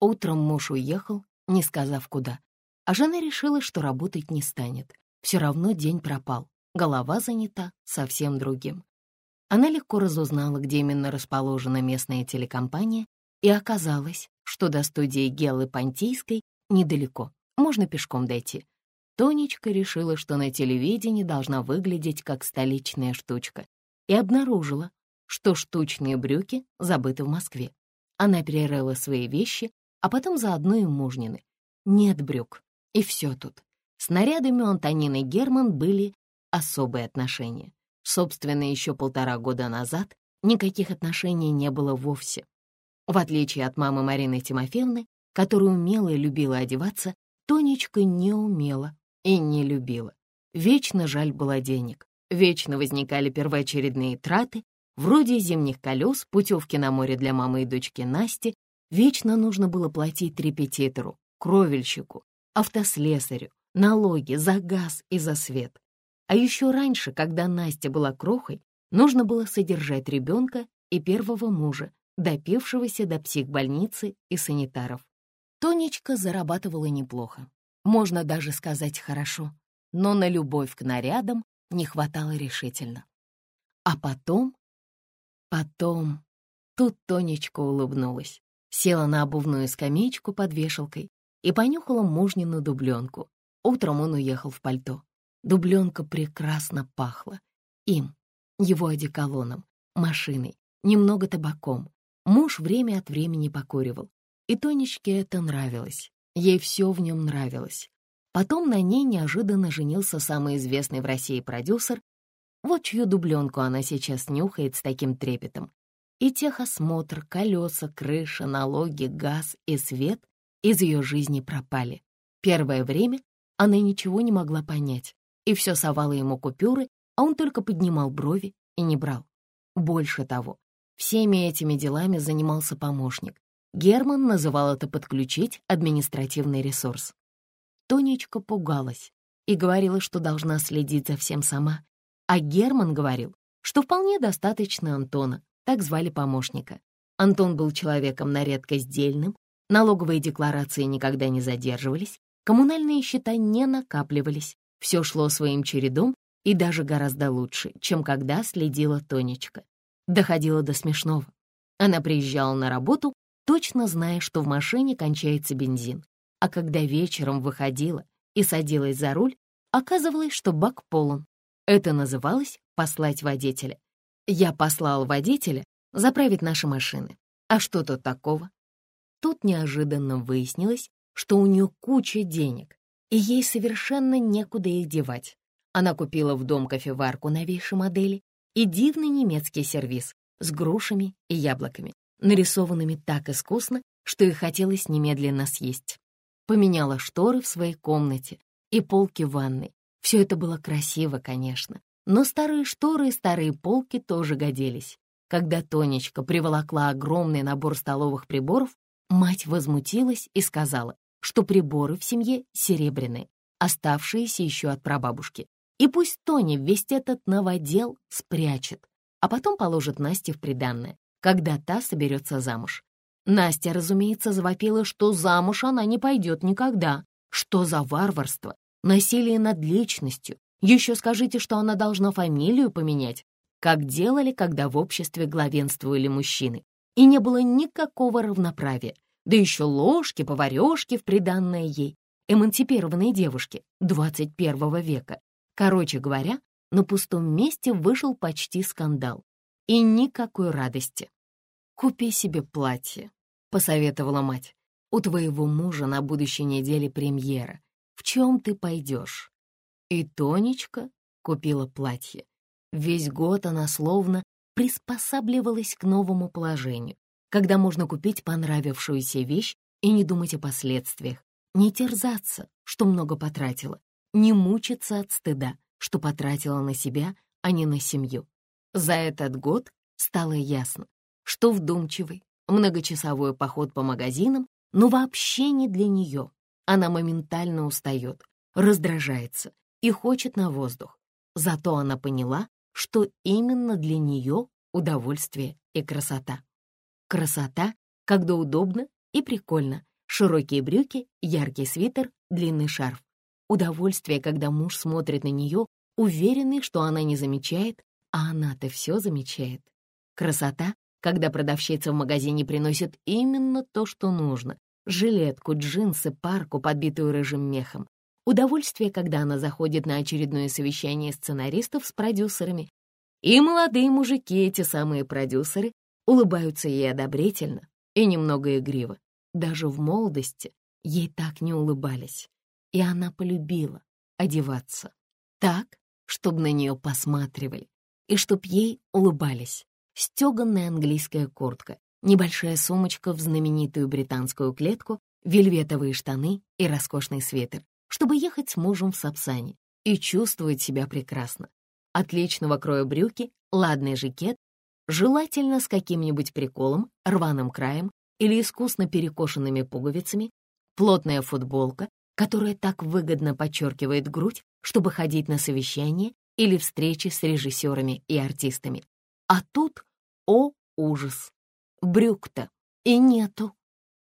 Утром муж уехал, не сказав куда, а жена решила, что работать не станет. Все равно день пропал, голова занята совсем другим. Она легко разузнала, где именно расположена местная телекомпания, и оказалось, что до студии Геллы Понтийской недалеко, можно пешком дойти. Тонечка решила, что на телевидении должна выглядеть как столичная штучка, и обнаружила, что штучные брюки забыты в Москве. Она перерыла свои вещи, а потом заодно и мужнины. Нет брюк, и все тут. С нарядами у Антонины Герман были особые отношения. Собственно, еще полтора года назад никаких отношений не было вовсе. В отличие от мамы Марины Тимофеевны, которая умела и любила одеваться, Тонечка не умела и не любила. Вечно жаль было денег, вечно возникали первоочередные траты, вроде зимних колес, путевки на море для мамы и дочки Насти, вечно нужно было платить репетитору, кровельщику, автослесарю, налоги за газ и за свет. А еще раньше, когда Настя была крохой, нужно было содержать ребенка и первого мужа, допившегося до психбольницы и санитаров. Тонечка зарабатывала неплохо, можно даже сказать хорошо, но на любовь к нарядам не хватало решительно. А потом... Потом... Тут Тонечка улыбнулась, села на обувную скамеечку под вешалкой и понюхала мужнину дубленку. Утром он уехал в пальто. Дубленка прекрасно пахла. Им, его одеколоном, машиной, немного табаком. Муж время от времени покуривал. И Тонечке это нравилось. Ей все в нем нравилось. Потом на ней неожиданно женился самый известный в России продюсер, вот чью дубленку она сейчас нюхает с таким трепетом. И техосмотр, колеса, крыша, налоги, газ и свет из ее жизни пропали. Первое время она ничего не могла понять и все совала ему купюры, а он только поднимал брови и не брал. Больше того, всеми этими делами занимался помощник. Герман называл это подключить административный ресурс. Тонечка пугалась и говорила, что должна следить за всем сама, а Герман говорил, что вполне достаточно Антона, так звали помощника. Антон был человеком на редкость дельным, налоговые декларации никогда не задерживались, коммунальные счета не накапливались, все шло своим чередом и даже гораздо лучше, чем когда следила Тонечка. Доходило до смешного. Она приезжала на работу, точно зная, что в машине кончается бензин. А когда вечером выходила и садилась за руль, оказывалось, что бак полон. Это называлось «послать водителя». Я послал водителя заправить наши машины. А что тут такого? Тут неожиданно выяснилось, что у нее куча денег, и ей совершенно некуда их девать. Она купила в дом кофеварку новейшей модели и дивный немецкий сервиз с грушами и яблоками, нарисованными так искусно, что ей хотелось немедленно съесть. Поменяла шторы в своей комнате и полки в ванной. Все это было красиво, конечно, но старые шторы и старые полки тоже годились. Когда Тонечка приволокла огромный набор столовых приборов, мать возмутилась и сказала, что приборы в семье серебряные, оставшиеся еще от прабабушки. И пусть Тоня весь этот новодел спрячет, а потом положит Насте в приданное, когда та соберется замуж. Настя, разумеется, завопила, что замуж она не пойдет никогда. Что за варварство, насилие над личностью. Еще скажите, что она должна фамилию поменять, как делали, когда в обществе главенствовали мужчины. И не было никакого равноправия да еще ложки, поварешки в приданное ей, эмансипированные девушки 21 века. Короче говоря, на пустом месте вышел почти скандал. И никакой радости. «Купи себе платье», — посоветовала мать. «У твоего мужа на будущей неделе премьера. В чем ты пойдешь?» И Тонечка купила платье. Весь год она словно приспосабливалась к новому положению когда можно купить понравившуюся вещь и не думать о последствиях, не терзаться, что много потратила, не мучиться от стыда, что потратила на себя, а не на семью. За этот год стало ясно, что вдумчивый, многочасовой поход по магазинам, но вообще не для нее. Она моментально устает, раздражается и хочет на воздух. Зато она поняла, что именно для нее удовольствие и красота. Красота, когда удобно и прикольно. Широкие брюки, яркий свитер, длинный шарф. Удовольствие, когда муж смотрит на нее, уверенный, что она не замечает, а она-то все замечает. Красота, когда продавщица в магазине приносит именно то, что нужно. Жилетку, джинсы, парку, подбитую рыжим мехом. Удовольствие, когда она заходит на очередное совещание сценаристов с продюсерами. И молодые мужики, эти самые продюсеры, улыбаются ей одобрительно и немного игриво. Даже в молодости ей так не улыбались. И она полюбила одеваться так, чтобы на нее посматривали и чтоб ей улыбались. Стеганная английская куртка, небольшая сумочка в знаменитую британскую клетку, вельветовые штаны и роскошный свитер, чтобы ехать с мужем в Сапсане и чувствовать себя прекрасно. Отличного кроя брюки, ладный жакет, желательно с каким-нибудь приколом, рваным краем или искусно перекошенными пуговицами, плотная футболка, которая так выгодно подчеркивает грудь, чтобы ходить на совещания или встречи с режиссерами и артистами. А тут, о, ужас, брюк-то и нету.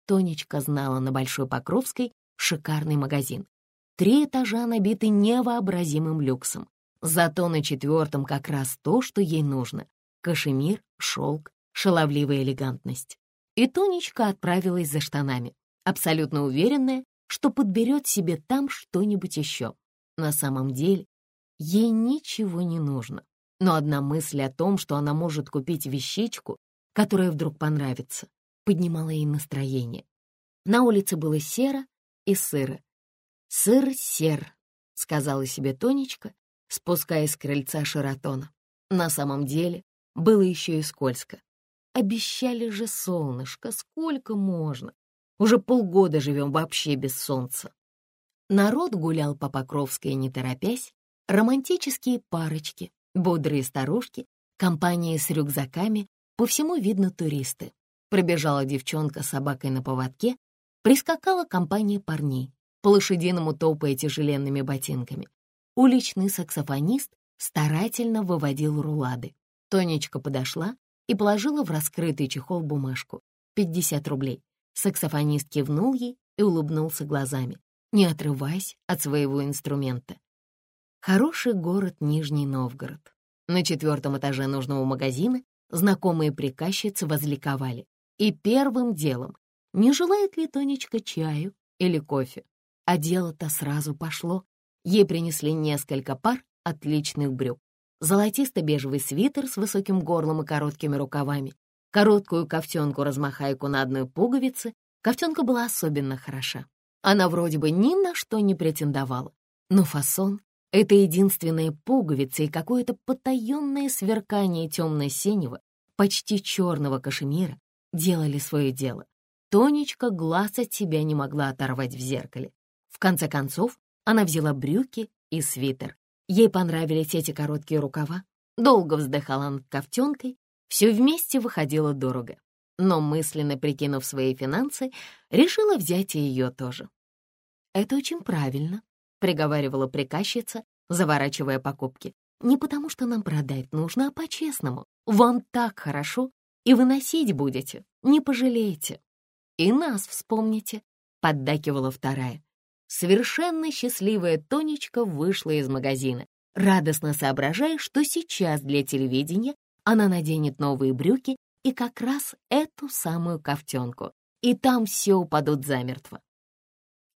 Тонечка знала на Большой Покровской шикарный магазин. Три этажа набиты невообразимым люксом. Зато на четвертом как раз то, что ей нужно. Кашемир, шелк, шаловливая элегантность. И Тонечка отправилась за штанами, абсолютно уверенная, что подберет себе там что-нибудь еще. На самом деле, ей ничего не нужно. Но одна мысль о том, что она может купить вещичку, которая вдруг понравится, поднимала ей настроение. На улице было серо и сыро. «Сыр-сер», — сказала себе Тонечка, спускаясь с крыльца Шаратона. На самом деле было еще и скользко. Обещали же солнышко, сколько можно? Уже полгода живем вообще без солнца. Народ гулял по Покровской, не торопясь. Романтические парочки, бодрые старушки, компании с рюкзаками, по всему видно туристы. Пробежала девчонка с собакой на поводке, прискакала компания парней, по лошадиному топая тяжеленными ботинками. Уличный саксофонист старательно выводил рулады. Тонечка подошла и положила в раскрытый чехол бумажку. 50 рублей. Саксофонист кивнул ей и улыбнулся глазами, не отрываясь от своего инструмента. Хороший город Нижний Новгород. На четвертом этаже нужного магазина знакомые приказчицы возликовали. И первым делом, не желает ли Тонечка чаю или кофе? А дело-то сразу пошло. Ей принесли несколько пар отличных брюк. Золотисто-бежевый свитер с высоким горлом и короткими рукавами, короткую ковтенку-размахайку на одной пуговице. Ковтенка была особенно хороша. Она вроде бы ни на что не претендовала, но фасон — это единственная пуговица и какое-то потаенное сверкание темно-синего, почти черного кашемира делали свое дело. Тонечка глаз от себя не могла оторвать в зеркале. В конце концов, она взяла брюки и свитер. Ей понравились эти короткие рукава. Долго вздыхала над ковтенкой, все вместе выходило дорого, но мысленно прикинув свои финансы, решила взять и ее тоже. «Это очень правильно», — приговаривала приказчица, заворачивая покупки. «Не потому, что нам продать нужно, а по-честному. Вам так хорошо, и выносить будете, не пожалеете. И нас вспомните», — поддакивала вторая. Совершенно счастливая Тонечка вышла из магазина, радостно соображая, что сейчас для телевидения она наденет новые брюки и как раз эту самую ковтенку, и там все упадут замертво.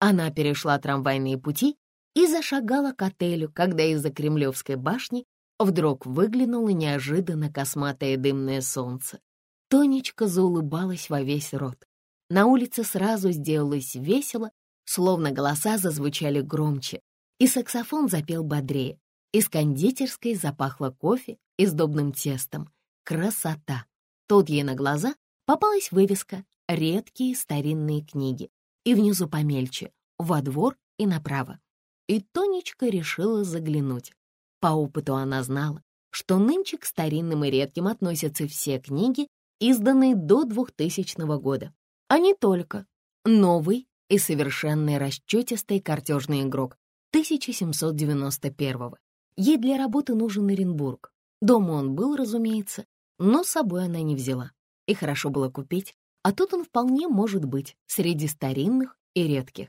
Она перешла трамвайные пути и зашагала к отелю, когда из-за Кремлевской башни вдруг выглянуло неожиданно косматое дымное солнце. Тонечка заулыбалась во весь рот. На улице сразу сделалось весело, словно голоса зазвучали громче, и саксофон запел бодрее. Из кондитерской запахло кофе и сдобным тестом. Красота! Тут ей на глаза попалась вывеска «Редкие старинные книги» и внизу помельче «Во двор и направо». И Тонечка решила заглянуть. По опыту она знала, что нынче к старинным и редким относятся все книги, изданные до 2000 года, а не только новый и совершенно расчетистый картежный игрок 1791 -го. Ей для работы нужен Оренбург. Дома он был, разумеется, но с собой она не взяла. И хорошо было купить а тут он вполне может быть среди старинных и редких.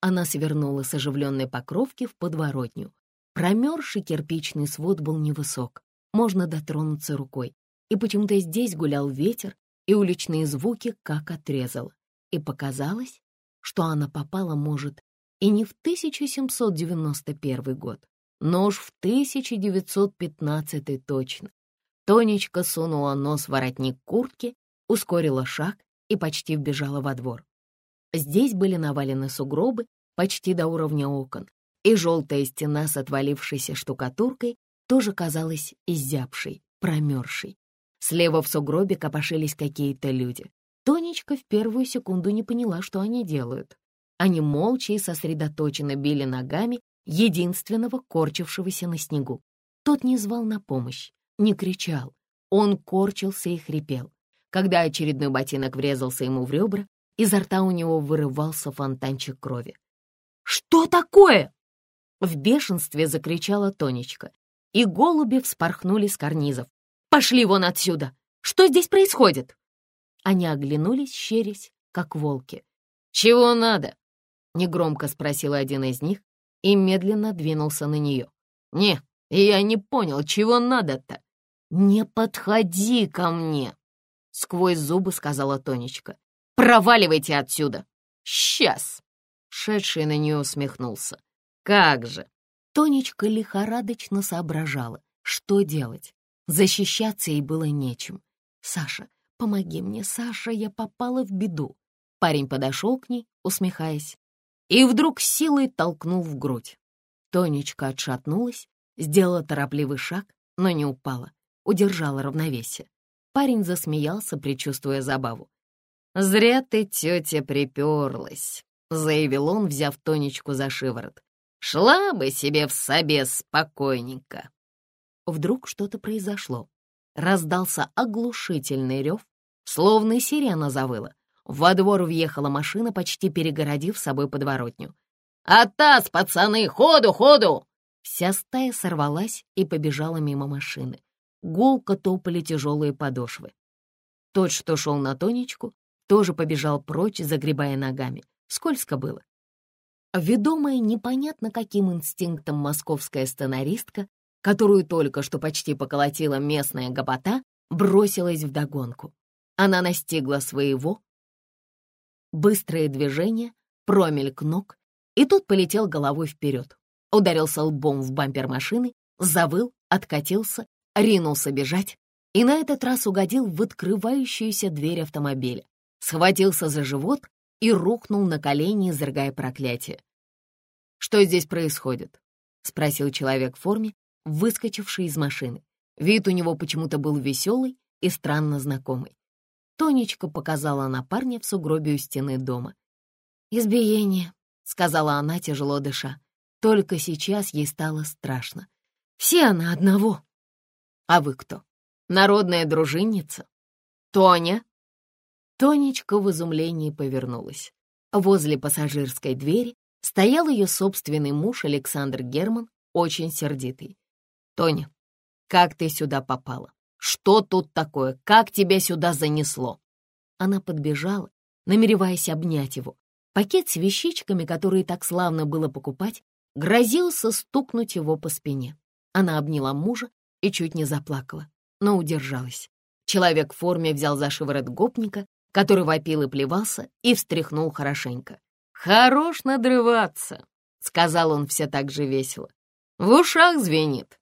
Она свернула с оживленной покровки в подворотню. Промерзший кирпичный свод был невысок, можно дотронуться рукой. И почему-то здесь гулял ветер, и уличные звуки как отрезало. И показалось, что она попала, может, и не в 1791 год, но уж в 1915 точно. Тонечка сунула нос в воротник куртки, ускорила шаг и почти вбежала во двор. Здесь были навалены сугробы почти до уровня окон, и желтая стена с отвалившейся штукатуркой тоже казалась изябшей, промерзшей. Слева в сугробе копошились какие-то люди. Тонечка в первую секунду не поняла, что они делают. Они молча и сосредоточенно били ногами единственного корчившегося на снегу. Тот не звал на помощь, не кричал. Он корчился и хрипел. Когда очередной ботинок врезался ему в ребра, изо рта у него вырывался фонтанчик крови. «Что такое?» В бешенстве закричала Тонечка, и голуби вспорхнули с карнизов. «Пошли вон отсюда! Что здесь происходит?» Они оглянулись, щерясь, как волки. «Чего надо?» — негромко спросил один из них и медленно двинулся на нее. «Не, я не понял, чего надо-то?» «Не подходи ко мне!» — сквозь зубы сказала Тонечка. «Проваливайте отсюда!» «Сейчас!» — шедший на нее усмехнулся. «Как же!» Тонечка лихорадочно соображала, что делать. Защищаться ей было нечем. «Саша, помоги мне, Саша, я попала в беду!» Парень подошел к ней, усмехаясь, и вдруг силой толкнул в грудь. Тонечка отшатнулась, сделала торопливый шаг, но не упала, удержала равновесие. Парень засмеялся, предчувствуя забаву. «Зря ты, тетя, приперлась», — заявил он, взяв Тонечку за шиворот. «Шла бы себе в собес спокойненько». Вдруг что-то произошло. Раздался оглушительный рев, словно сирена завыла. Во двор въехала машина, почти перегородив собой подворотню. «Атас, пацаны, ходу, ходу!» Вся стая сорвалась и побежала мимо машины. Гулко топали тяжелые подошвы. Тот, что шел на Тонечку, тоже побежал прочь, загребая ногами. Скользко было. Ведомая непонятно каким инстинктом московская сценаристка, которую только что почти поколотила местная гопота, бросилась вдогонку. Она настигла своего, Быстрое движение, промельк ног, и тот полетел головой вперед. Ударился лбом в бампер машины, завыл, откатился, ринулся бежать и на этот раз угодил в открывающуюся дверь автомобиля. Схватился за живот и рухнул на колени, изрыгая проклятие. «Что здесь происходит?» — спросил человек в форме, выскочивший из машины. Вид у него почему-то был веселый и странно знакомый. Тонечка показала на парня в сугробе у стены дома. «Избиение», — сказала она, тяжело дыша. Только сейчас ей стало страшно. «Все она одного». «А вы кто? Народная дружинница?» «Тоня?» Тонечка в изумлении повернулась. Возле пассажирской двери стоял ее собственный муж Александр Герман, очень сердитый. «Тоня, как ты сюда попала?» Что тут такое? Как тебя сюда занесло?» Она подбежала, намереваясь обнять его. Пакет с вещичками, которые так славно было покупать, грозился стукнуть его по спине. Она обняла мужа и чуть не заплакала, но удержалась. Человек в форме взял за шиворот гопника, который вопил и плевался, и встряхнул хорошенько. «Хорош надрываться», — сказал он все так же весело. «В ушах звенит».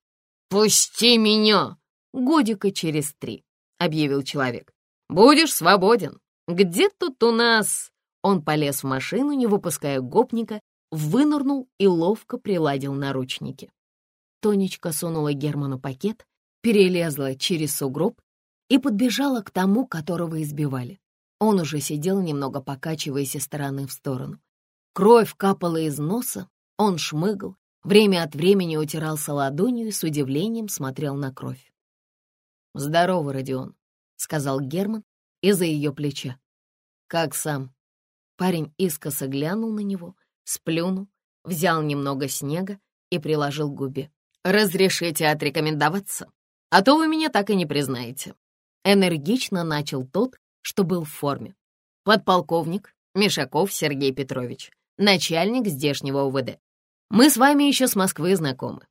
«Пусти меня!» годика через три», — объявил человек. «Будешь свободен. Где тут у нас...» Он полез в машину, не выпуская гопника, вынырнул и ловко приладил наручники. Тонечка сунула Герману пакет, перелезла через сугроб и подбежала к тому, которого избивали. Он уже сидел, немного покачиваясь из стороны в сторону. Кровь капала из носа, он шмыгал, время от времени утирался ладонью и с удивлением смотрел на кровь. «Здорово, Родион», — сказал Герман из-за ее плеча. «Как сам?» Парень искоса глянул на него, сплюнул, взял немного снега и приложил к губе. «Разрешите отрекомендоваться? А то вы меня так и не признаете». Энергично начал тот, что был в форме. подполковник Мишаков Сергей Петрович, начальник здешнего УВД. Мы с вами еще с Москвы знакомы».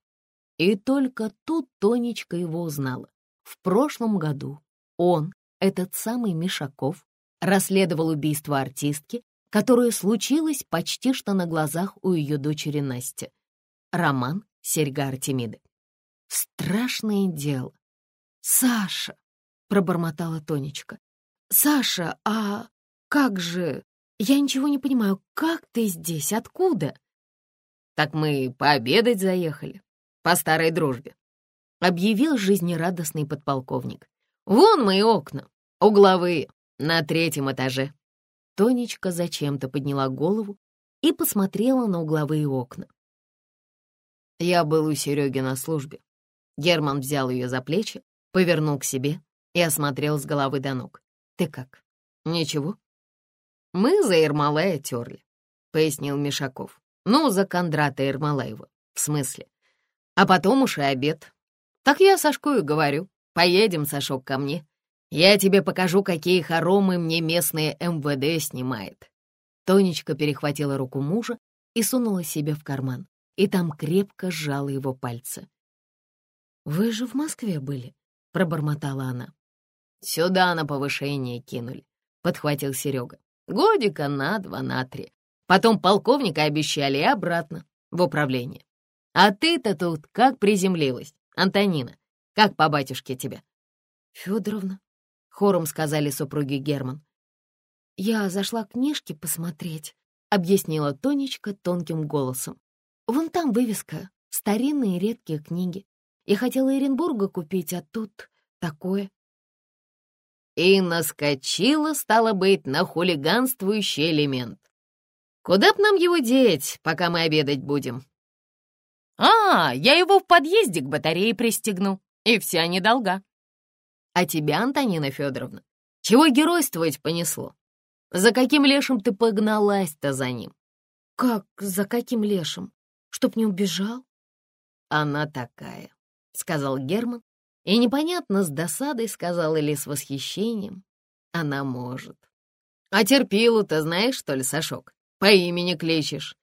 И только тут Тонечка его узнала. В прошлом году он, этот самый Мишаков, расследовал убийство артистки, которое случилось почти что на глазах у ее дочери Насти. Роман «Серьга Артемиды». Страшное дело. «Саша!» — пробормотала Тонечка. «Саша, а как же? Я ничего не понимаю, как ты здесь? Откуда?» «Так мы пообедать заехали, по старой дружбе», — объявил жизнерадостный подполковник. «Вон мои окна, угловые, на третьем этаже». Тонечка зачем-то подняла голову и посмотрела на угловые окна. Я был у Сереги на службе. Герман взял ее за плечи, повернул к себе и осмотрел с головы до ног. «Ты как? Ничего?» «Мы за Ермолая терли», — пояснил Мишаков. «Ну, за Кондрата Ермолаева, в смысле. А потом уж и обед. Так я Сашку и говорю. Поедем, Сашок, ко мне. Я тебе покажу, какие хоромы мне местные МВД снимает». Тонечка перехватила руку мужа и сунула себе в карман, и там крепко сжала его пальцы. «Вы же в Москве были?» — пробормотала она. «Сюда на повышение кинули», — подхватил Серега. «Годика на два, на три. Потом полковника обещали и обратно, в управление. А ты-то тут как приземлилась, Антонина? Как по батюшке тебя?» «Федоровна», — хором сказали супруги Герман. «Я зашла книжки посмотреть», — объяснила Тонечка тонким голосом. «Вон там вывеска, старинные редкие книги. Я хотела Эренбурга купить, а тут такое». И наскочила, стало быть, на хулиганствующий элемент. Куда б нам его деть, пока мы обедать будем? А, я его в подъезде к батарее пристегну, и вся недолга. А тебя, Антонина Федоровна, чего геройствовать понесло? За каким лешим ты погналась-то за ним? Как за каким лешим? Чтоб не убежал? Она такая, — сказал Герман и непонятно, с досадой сказал или с восхищением. Она может. А терпилу-то знаешь, что ли, Сашок? По имени кличешь.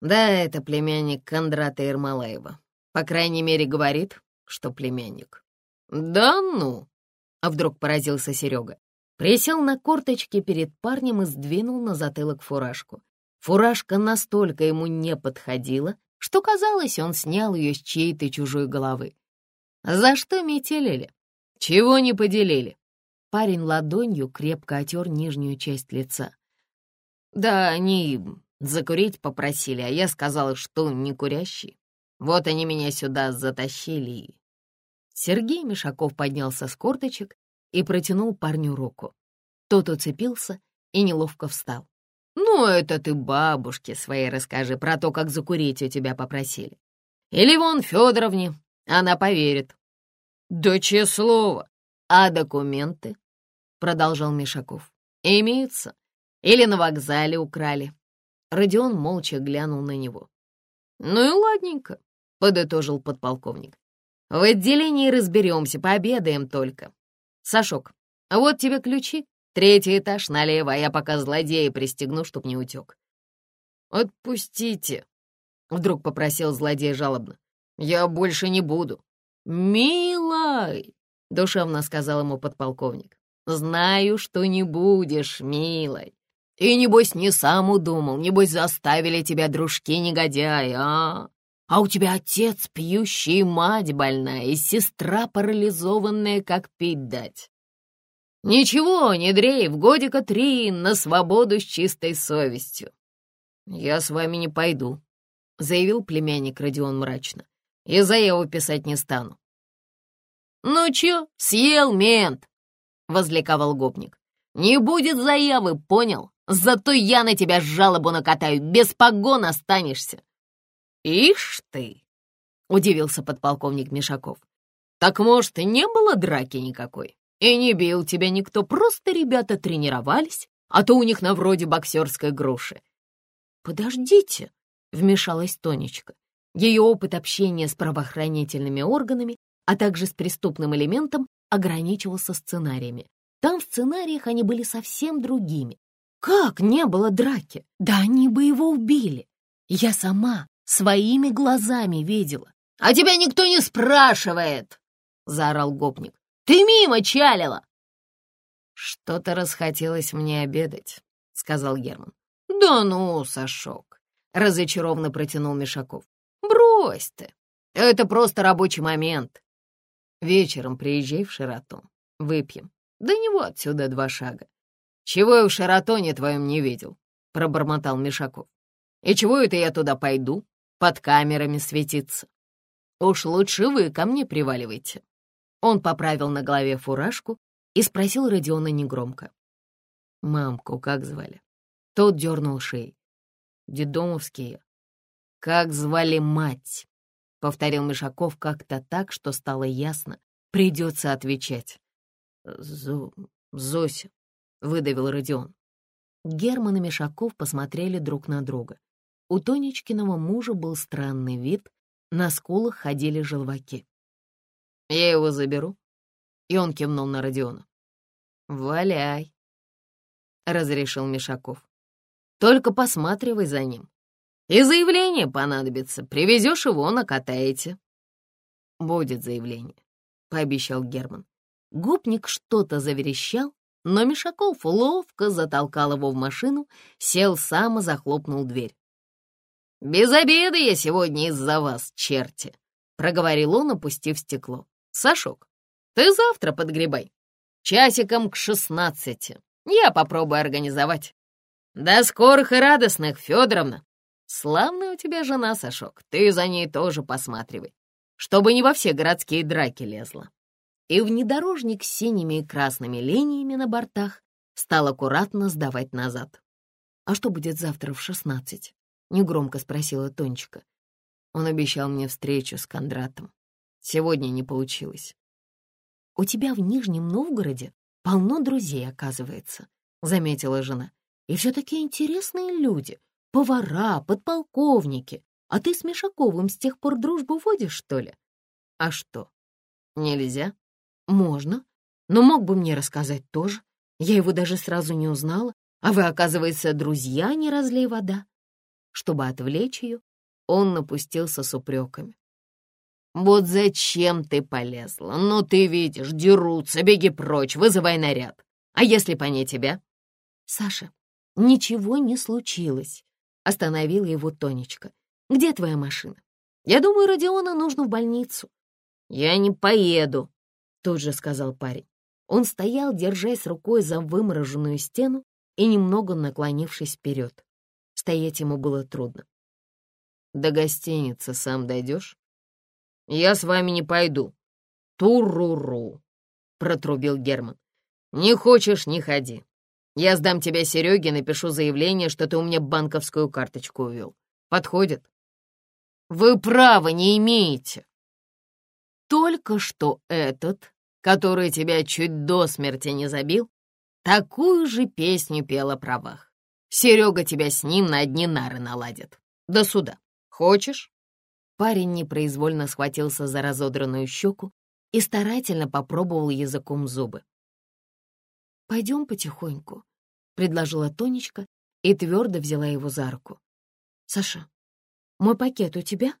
Да, это племянник Кондрата Ермолаева. По крайней мере, говорит, что племянник. Да ну! А вдруг поразился Серега. Присел на корточки перед парнем и сдвинул на затылок фуражку. Фуражка настолько ему не подходила, что, казалось, он снял ее с чьей-то чужой головы. За что метелили? Чего не поделили? Парень ладонью крепко отер нижнюю часть лица. Да они закурить попросили, а я сказал, что не курящий. Вот они меня сюда затащили. Сергей Мишаков поднялся с корточек и протянул парню руку. Тот уцепился и неловко встал. «Ну, это ты бабушке своей расскажи про то, как закурить у тебя попросили. Или вон Федоровне, она поверит. Да че слово. А документы? Продолжал Мишаков. Имеются. Или на вокзале украли. Родион молча глянул на него. Ну и ладненько, подытожил подполковник. В отделении разберемся, пообедаем только. Сашок, вот тебе ключи. Третий этаж налево, а я пока злодея пристегну, чтоб не утек. «Отпустите», — вдруг попросил злодей жалобно. Я больше не буду». «Милой!» — душевно сказал ему подполковник. «Знаю, что не будешь, милой. И, небось, не сам удумал, небось, заставили тебя дружки-негодяи, а? А у тебя отец пьющий, мать больная, и сестра парализованная, как пить дать. Ничего, не дрейф, годика три на свободу с чистой совестью. Я с вами не пойду, — заявил племянник Родион мрачно и заяву писать не стану». «Ну чё, съел мент?» — возликовал гопник. «Не будет заявы, понял? Зато я на тебя жалобу накатаю, без погон останешься». «Ишь ты!» — удивился подполковник Мишаков. «Так, может, и не было драки никакой? И не бил тебя никто, просто ребята тренировались, а то у них на вроде боксерской груши». «Подождите», — вмешалась Тонечка. Ее опыт общения с правоохранительными органами, а также с преступным элементом ограничивался сценариями. Там в сценариях они были совсем другими, Как не было драки? Да они бы его убили. Я сама своими глазами видела. «А тебя никто не спрашивает!» — заорал гопник. «Ты мимо чалила!» «Что-то расхотелось мне обедать», — сказал Герман. «Да ну, Сашок!» — разочарованно протянул Мишаков. «Брось ты! Это просто рабочий момент. Вечером приезжай в Шератон. Выпьем. До него отсюда два шага. Чего я в Шератоне твоем не видел?» — пробормотал Мишаков. «И чего это я туда пойду? Под камерами светиться. Уж лучше вы ко мне приваливайте». Он поправил на голове фуражку и спросил Родиона негромко. «Мамку как звали?» Тот дернул шеей. «Дедомовские». «Как звали мать?» — повторил Мишаков как-то так, что стало ясно. Придется отвечать. «Зо... Зося», — выдавил Родион. Герман и Мишаков посмотрели друг на друга. У Тонечкиного мужа был странный вид, на скулах ходили желваки. «Я его заберу», — и он кивнул на Родиона. «Валяй», — разрешил Мишаков. «Только посматривай за ним. И заявление понадобится. Привезешь его, накатаете». «Будет заявление», — пообещал Герман. Гопник что-то заверещал, но Мишаков ловко затолкал его в машину, сел сам и захлопнул дверь. «Без обеда я сегодня из-за вас, черти», — проговорил он, опустив стекло. «Сашок, ты завтра подгребай. Часиком к шестнадцати. Я попробую организовать. До скорых и радостных, Федоровна. Славная у тебя жена, Сашок, ты за ней тоже посматривай, чтобы не во все городские драки лезла». И внедорожник с синими и красными линиями на бортах стал аккуратно сдавать назад. «А что будет завтра в шестнадцать?» — негромко спросила Тончика. Он обещал мне встречу с Кондратом. Сегодня не получилось. «У тебя в Нижнем Новгороде полно друзей, оказывается», — заметила жена. «И все такие интересные люди. Повара, подполковники. А ты с Мишаковым с тех пор дружбу водишь, что ли?» «А что, нельзя?» «Можно. Но мог бы мне рассказать тоже. Я его даже сразу не узнала. А вы, оказывается, друзья, не разлей вода». Чтобы отвлечь ее, он напустился с упреками. «Вот зачем ты полезла? Ну, ты видишь, дерутся, беги прочь, вызывай наряд. А если по ней тебя?» «Саша, ничего не случилось», — остановила его Тонечка. «Где твоя машина? Я думаю, Родиона нужно в больницу». «Я не поеду», — тут же сказал парень. Он стоял, держась рукой за вымороженную стену и немного наклонившись вперед. Стоять ему было трудно. «До гостиницы сам дойдешь?» «Я с вами не пойду». «Туруру», — протрубил Герман. «Не хочешь — не ходи. Я сдам тебя Сереге, напишу заявление, что ты у меня банковскую карточку увел. Подходит?» «Вы права не имеете». «Только что этот, который тебя чуть до смерти не забил, такую же песню пел о правах. Серега тебя с ним на одни нары наладит. До суда. Хочешь?» Парень непроизвольно схватился за разодранную щеку и старательно попробовал языком зубы. «Пойдем потихоньку», — предложила Тонечка и твердо взяла его за руку. «Саша, мой пакет у тебя?»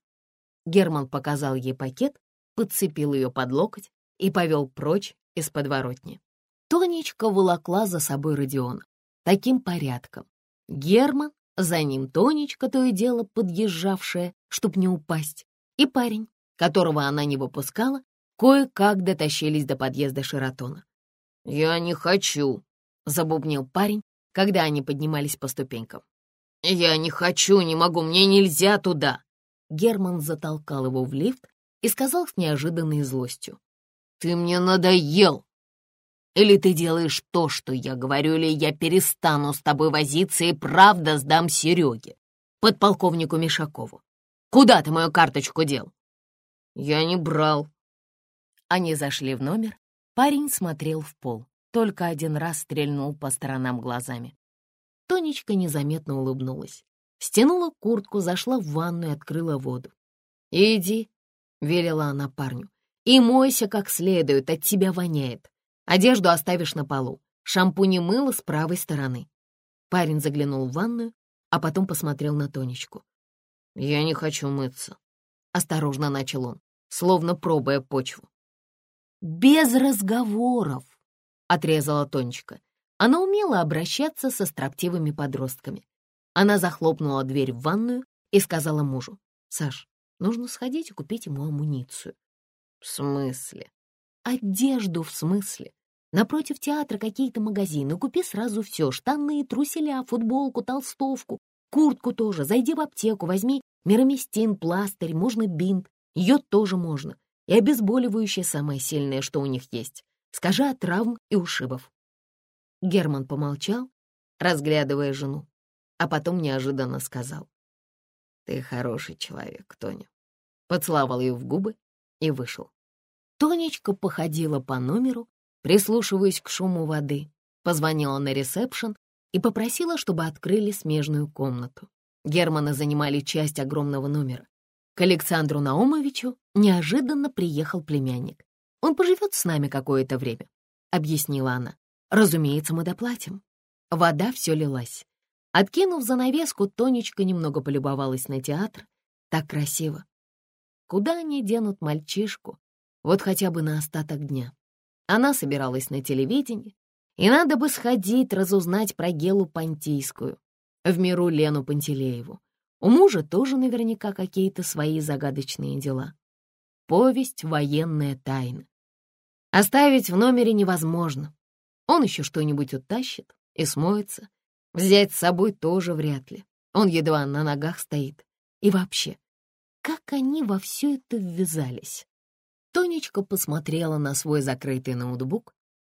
Герман показал ей пакет, подцепил ее под локоть и повел прочь из подворотни. Тонечка волокла за собой Родиона таким порядком, Герман, за ним Тонечка, то и дело подъезжавшая, чтоб не упасть, и парень, которого она не выпускала, кое-как дотащились до подъезда Шератона. «Я не хочу», — забубнил парень, когда они поднимались по ступенькам. «Я не хочу, не могу, мне нельзя туда!» Герман затолкал его в лифт и сказал с неожиданной злостью. «Ты мне надоел! Или ты делаешь то, что я говорю, или я перестану с тобой возиться и правда сдам Сереге, подполковнику Мишакову. Куда ты мою карточку дел?» «Я не брал». Они зашли в номер. Парень смотрел в пол, только один раз стрельнул по сторонам глазами. Тонечка незаметно улыбнулась. Стянула куртку, зашла в ванну и открыла воду. «Иди», — велела она парню, — «и мойся как следует, от тебя воняет. Одежду оставишь на полу. Шампунь и мыло с правой стороны. Парень заглянул в ванную, а потом посмотрел на Тонечку. «Я не хочу мыться», — осторожно начал он, словно пробуя почву. «Без разговоров», — отрезала Тонечка. Она умела обращаться со строптивыми подростками. Она захлопнула дверь в ванную и сказала мужу, «Саш, нужно сходить и купить ему амуницию». «В смысле?» «Одежду в смысле. Напротив театра какие-то магазины. Купи сразу все. Штаны, труселя, футболку, толстовку, куртку тоже. Зайди в аптеку, возьми мироместин, пластырь, можно бинт. Йод тоже можно. И обезболивающее самое сильное, что у них есть. Скажи от травм и ушибов. Герман помолчал, разглядывая жену, а потом неожиданно сказал. «Ты хороший человек, Тоня». Поцеловал ее в губы и вышел. Тонечка походила по номеру, прислушиваясь к шуму воды, позвонила на ресепшн и попросила, чтобы открыли смежную комнату. Германа занимали часть огромного номера. К Александру Наумовичу неожиданно приехал племянник. «Он поживет с нами какое-то время», — объяснила она. «Разумеется, мы доплатим». Вода все лилась. Откинув занавеску, Тонечка немного полюбовалась на театр. Так красиво. Куда они денут мальчишку? Вот хотя бы на остаток дня. Она собиралась на телевидении, и надо бы сходить разузнать про Гелу Понтийскую, в миру Лену Пантелееву. У мужа тоже наверняка какие-то свои загадочные дела. Повесть «Военная тайна». Оставить в номере невозможно. Он еще что-нибудь утащит и смоется. Взять с собой тоже вряд ли. Он едва на ногах стоит. И вообще, как они во все это ввязались? Тонечка посмотрела на свой закрытый ноутбук.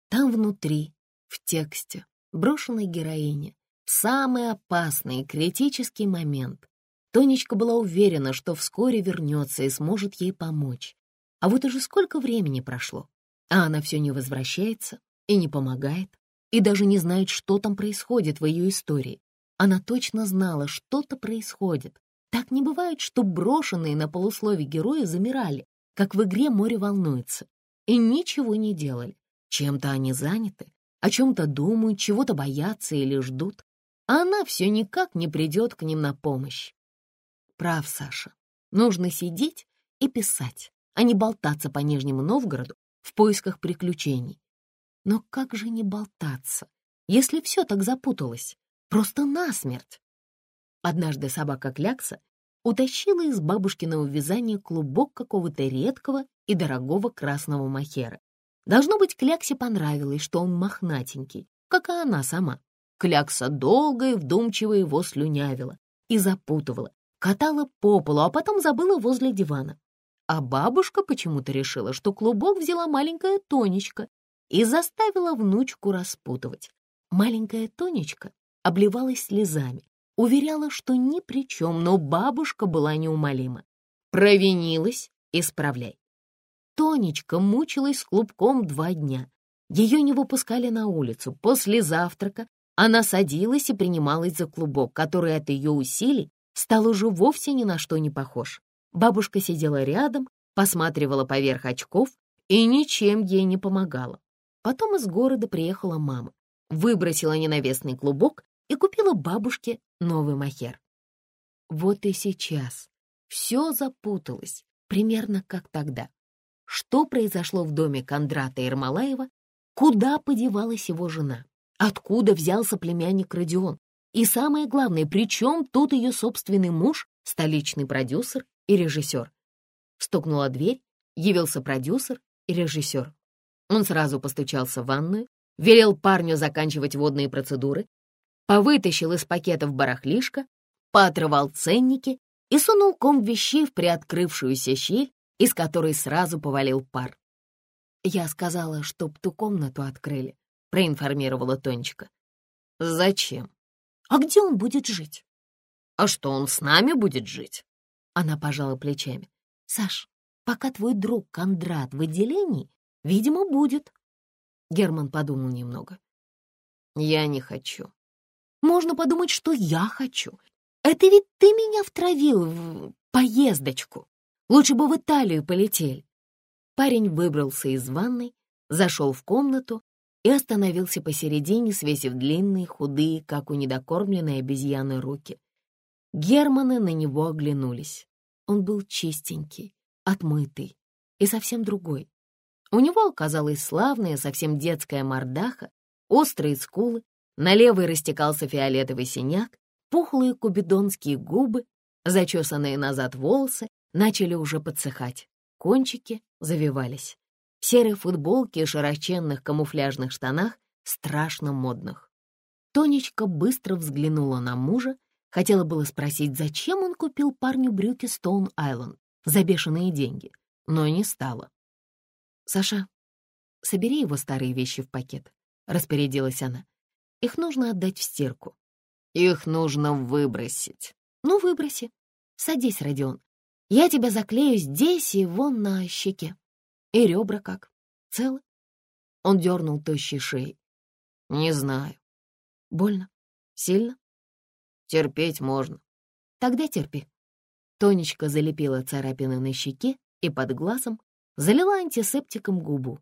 Там внутри, в тексте, брошенной героине, в самый опасный и критический момент. Тонечка была уверена, что вскоре вернется и сможет ей помочь. А вот уже сколько времени прошло, а она все не возвращается и не помогает, и даже не знает, что там происходит в ее истории. Она точно знала, что-то происходит. Так не бывает, что брошенные на полуслове герои замирали, как в игре «Море волнуется», и ничего не делали. Чем-то они заняты, о чем-то думают, чего-то боятся или ждут, а она все никак не придет к ним на помощь. Прав, Саша. Нужно сидеть и писать, а не болтаться по Нижнему Новгороду в поисках приключений. Но как же не болтаться, если все так запуталось? Просто насмерть. Однажды собака Клякса утащила из бабушкиного вязания клубок какого-то редкого и дорогого красного махера. Должно быть, Кляксе понравилось, что он мохнатенький, как и она сама. Клякса долго и вдумчиво его слюнявила и запутывала, катала по полу, а потом забыла возле дивана. А бабушка почему-то решила, что клубок взяла маленькая Тонечка и заставила внучку распутывать. Маленькая Тонечка обливалась слезами, уверяла, что ни при чем, но бабушка была неумолима. Провинилась, исправляй. Тонечка мучилась с клубком два дня. Ее не выпускали на улицу. После завтрака она садилась и принималась за клубок, который от ее усилий стал уже вовсе ни на что не похож. Бабушка сидела рядом, посматривала поверх очков и ничем ей не помогала. Потом из города приехала мама, выбросила ненавистный клубок и купила бабушке новый махер. Вот и сейчас все запуталось, примерно как тогда. Что произошло в доме Кондрата Ермолаева? Куда подевалась его жена? Откуда взялся племянник Родион? И самое главное, при чем тут ее собственный муж, столичный продюсер и режиссер? Стукнула дверь, явился продюсер и режиссер. Он сразу постучался в ванную, велел парню заканчивать водные процедуры, повытащил из пакетов барахлишко, поотрывал ценники и сунул ком вещей в приоткрывшуюся щель, из которой сразу повалил пар. «Я сказала, чтоб ту комнату открыли», — проинформировала Тонечка. «Зачем? А где он будет жить?» «А что, он с нами будет жить?» Она пожала плечами. «Саш, пока твой друг Кондрат в отделении, видимо, будет». Герман подумал немного. «Я не хочу. Можно подумать, что я хочу. Это ведь ты меня втравил в поездочку. Лучше бы в Италию полетели. Парень выбрался из ванной, зашел в комнату и остановился посередине, свесив длинные, худые, как у недокормленной обезьяны, руки. Германы на него оглянулись. Он был чистенький, отмытый и совсем другой. У него оказалась славная, совсем детская мордаха, острые скулы, на левой растекался фиолетовый синяк, пухлые кубидонские губы, зачесанные назад волосы начали уже подсыхать, кончики завивались. В серой футболке и широченных камуфляжных штанах, страшно модных. Тонечка быстро взглянула на мужа, хотела было спросить, зачем он купил парню брюки Стоун-Айленд за бешеные деньги, но не стала. «Саша, собери его старые вещи в пакет», — распорядилась она. «Их нужно отдать в стирку». «Их нужно выбросить». «Ну, выброси. Садись, Родион. Я тебя заклею здесь и вон на щеке. И ребра как? Целы?» Он дернул тощей шеей. «Не знаю. Больно? Сильно?» «Терпеть можно». «Тогда терпи». Тонечка залепила царапины на щеке и под глазом залила антисептиком губу.